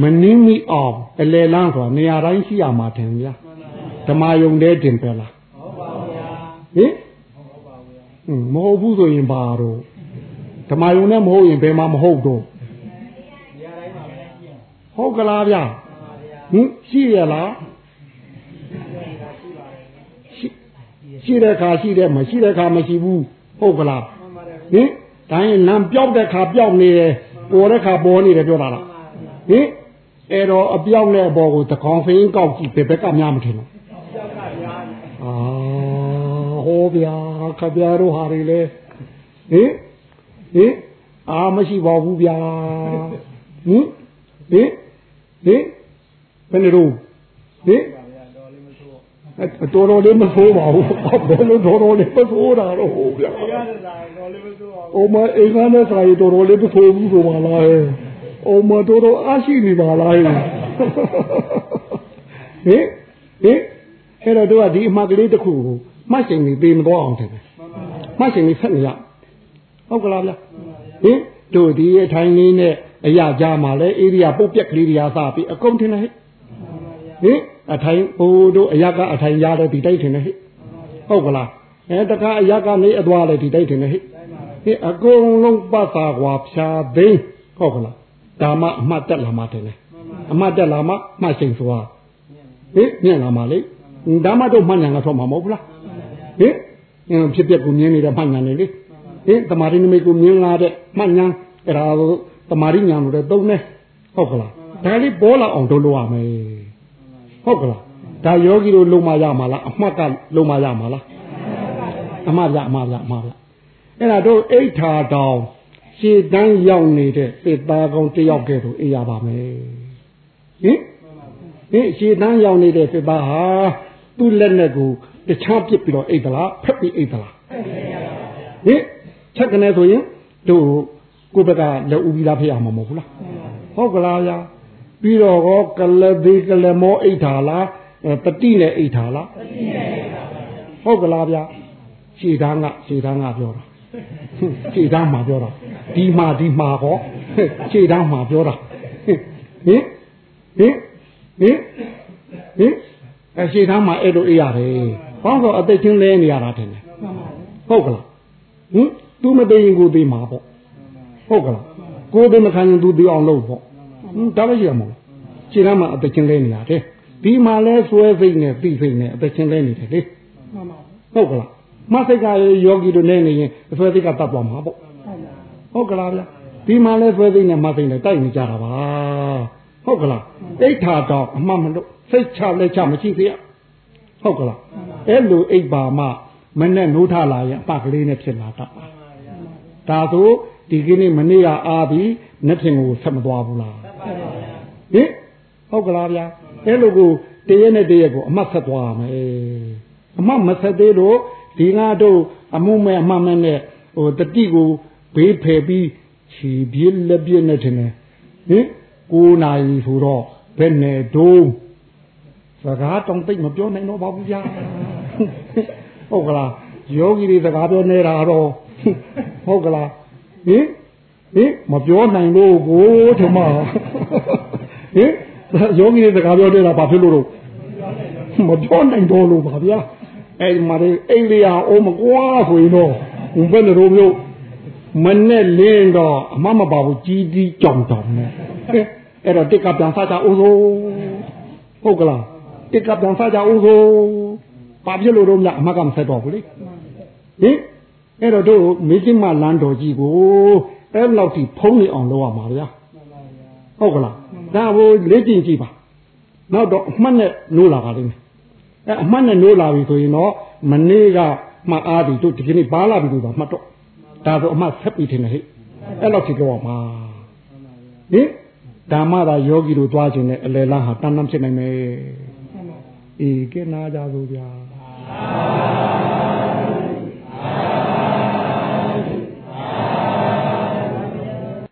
[SPEAKER 2] မနှင်းမိအောင်အလေလန်းဆိုတာနေရာတိုင်းရှိရမှာထင်ဗျာဓမ္မယုံတဲ့တင်ပဲလားဟုတ်ပါဗျာဟင်မဟုတ်ဘူးဆိုရင်ဘာတော့ဓမ္မယုံနဲ့မဟုတ်ရင်ဘယ်မှာမဟုတ်တော့ဟုတ်ကလားဗျဟင်ရှိရလားရှိတဲ့ခါရှိတယ်မရှိတဲ့ခါမရှိဘူးဟုတ်ကလားဟင်ဒါရင်နံပြောက်တဲ့ခါပြောက်နေတယ်ပေါ်တဲ့ခါပေါ်နေတယ်ပြောတာလားဟင် အဲ့တော့အပြောက်နဲ့အပေါ်ကိုတကောင်ဖင်းကောက်ကြည့်ဘယ်ဘက်ကများမထင်ဘူးအာဟောဗျာခဗျားတို့ဟာတွေလေဟင်ဟင်အာမရှိပါဘူးဗျာဟင်ဟင်ဟင်ဘယ်လိုဟင်တော်တော်လေးမဆိုးပါဘူးဘယ်လိုတော်တော်လေးမဆိုးတာတော့ဟုတ်ဗျာအိုမအိမ်ကနဲ့ဆိုင်တော်တော်လေးမဆိုးဘူးဆိုပါလား အိုမတော်တော်အားရှိနေပါလားဟင်ဟင်အဲ့တော့တို့ကဒီအမှတ်ကလေးတစ်ခုကိုမှတ်ချိန်ပြီးပေးမသွားအောင်တယ်မှတ်ချိန်ပြီးဆက်နေရဟုတ်ကလားဗျာဟင်တို့ဒီအထိုင်လေးနဲ့အရာကြမှာလဲဧရိယာပုတ်ပြက်ကလေးတွေအားစပြီးအကုန်ထင်တယ်ဟဲ့ဟင်အထိုင်ဟိုတို့အရာကအထိုင်ရတယ်ဒီတိုက်ထင်တယ်ဟဲ့ဟုတ်ကလားအဲတကားအရာကနေအသွားလဲဒီတိုက်ထင်တယ်ဟဲ့ဟင်အကုန်လုံးပတ်သာကွာဖြာသိမ်းဟုတ်ကလား ဒါမှအမှတ်တက်လာမှတယ်လေအမှတ်တက်လာမှမှတ်ချိန်ဆိုတာဟင်မြင်လာမှလေဒါမှတော့မှတ်ညာကထွက်မှာမဟုတ်ဘူးလားဟင်ဖြစ်ပျက်ကိုမြင်နေတဲ့မှတ်ညာနေလေဟင်တမာရိနမိတ်ကိုမြင်လာတဲ့မှတ်ညာအဲ့ဒါကိုတမာရိညာလို့လည်းသုံးနေဟုတ်ကလားဒါလေးပေါ်လာအောင်တို့လုပ်ရမယ်ဟုတ်ကလားဒါယောဂီတို့လုံမရမှာလားအမှတ်ကလုံမရမှာလားအမှတ်ရအမှတ်ရအမှတ်ရအဲ့ဒါတို့အိဋ္ဌာတောင် ရှေ့တန်းရောက်နေတဲ့သစ်သားကောင်းတယောက်ကဲ့သို့အေးရပါမယ်ဟင်ဟင်ရှေ့တန်းရောက်နေတဲ့သစ်သားဟာသူ့လက်နဲ့ကိုတခြားပြစ်ပြီးတော့အိတ်သလားဖက်ပြီးအိတ်သလားဟင်ချက်ကနေဆိုရင်တို့ကိုယ့်ဘက်ကလက်ဦးပြီးသားဖြစ်ရမှာမဟုတ်ဘူးလားဟုတ်ကလားဗျာပြီးတော့ဟောကလသေးကလမောအိဋ္ဌာလားတတိနဲ့အိဋ္ဌာလားဟုတ်ကလားဗျာရှေ့တန်းကရှေ့တန်းကပြောတာ ရှေ့တန်းမှာပြောတာဒီမှာဒီမှာဟောရှေ့တန်းမှာပြောတာဟင်ဟင်ဟင်ဟင်အရှေ့တန်းမှာအဲ့လိုအေးရတယ်ဘာလို့အသက်ချင်းလဲနေရတာတယ်ဟုတ်ကလားဟင် तू မသိရင်ကိုသိမှာပေါ့ဟုတ်ကလားကိုသိမခံရင် तू သိအောင်လုပ်ပေါ့ဟင်ဒါပဲရှိရမလို့ရှေ့တန်းမှာအသက်ချင်းလဲနေရတယ်ဒီမှာလဲစွဲစိတ်နဲ့သိစိတ်နဲ့အသက်ချင်းလဲနေတယ်လေဟုတ်ကလား မစိတ်ကယောဂီတို့နဲ့နေရင်အစွဲစိတ်ကတတ်သွားမှာပေါ့ဟုတ်ကလားဗျာဒီမှာလဲစွဲစိတ်နဲ့မစိတ်နဲ့တိုက်နေကြတာပါဟုတ်ကလားအိဋ္ဌာတော့အမှန်မလို့စိတ်ချလက်ချမရှိသေးရဟုတ်ကလားအဲ့လိုအိပ်ပါမှမနဲ့နိုးထလာရင်အပကလေးနဲ့ဖြစ်လာတတ်ပါဒါဆိုဒီကနေ့မနေ့ကအားပြီးနှစ်ဖြင့်ကိုဆက်မသွားဘူးလားဟင်ဟုတ်ကလားဗျာအဲ့လိုကိုတရက်နဲ့တရက်ကိုအမှတ်ဆက်သွားရမယ်အမှတ်မဆက်သေးလို့ ဒီငါတို့အမှုမဲ့အမှတ်မဲ့နဲ့ဟိုတတိကိုဘေးဖယ်ပြီးခြေပြည့်လက်ပြည့်နဲ့ထင်တယ်ဟင်9နာရီဆိုတော့ဘယ်နဲ့တုံးစကားတောင်သိမပြောနိုင်တော့ပါဘူးဗျာဟုတ်ကလားယောဂီတွေစကားပြောနေတာတော့ဟုတ်ကလားဟင်ဟင်မပြောနိုင်လို့ကိုထမဟင်ယောဂီတွေစကားပြောနေတာဘာဖြစ်လို့တော့မပြောနိုင်တော့လို့ပါဗျာ အဲ့မှာအိမ်လေးဟာအိုးမကွာဆိုရင်တော့ဘယ်လိုမျိုးမနဲ့လင်းတော့အမမပါဘူးကြီးကြီးကြောင်ကြောင်နဲ့အဲ့တော့တက်ကပြန်စားကြအောင်ဆိုဟုတ်ကလားတက်ကပြန်စားကြအောင်ဆိုဘာဖြစ်လို့တော့မြအမကမဆက်တော့ဘူးလေဟင်အဲ့တော့တို့မေကြီးမလန်းတော်ကြီးကိုအဲ့လောက်ထိဖုံးနေအောင်လုပ်ရမှာဗျာဟုတ်ကလားဒါဟိုလေ့ကျင့်ကြည့်ပါနောက်တော့အမှတ်နဲ့နိုးလာပါလိမ့်မယ် အဲအမှတ်နဲ့နိုးလာပြီဆိုရင်တော့မနေ့ကမှအားပြီတို့ဒီကနေ့ပါလာပြီလို့ပါမှတ်တော့ဒါဆိုအမှတ်ဆက်ပြီးထင်တယ်ဟဲ့အဲ့လောက်ထိပြောရမှာဟင်ဓမ္မသာယောဂီတို့သွားခြင်းနဲ့အလယ်လန်းဟာတန်းတန်းဖြစ်နိုင်မယ်အေးကဲနာကြသို့ဗျာ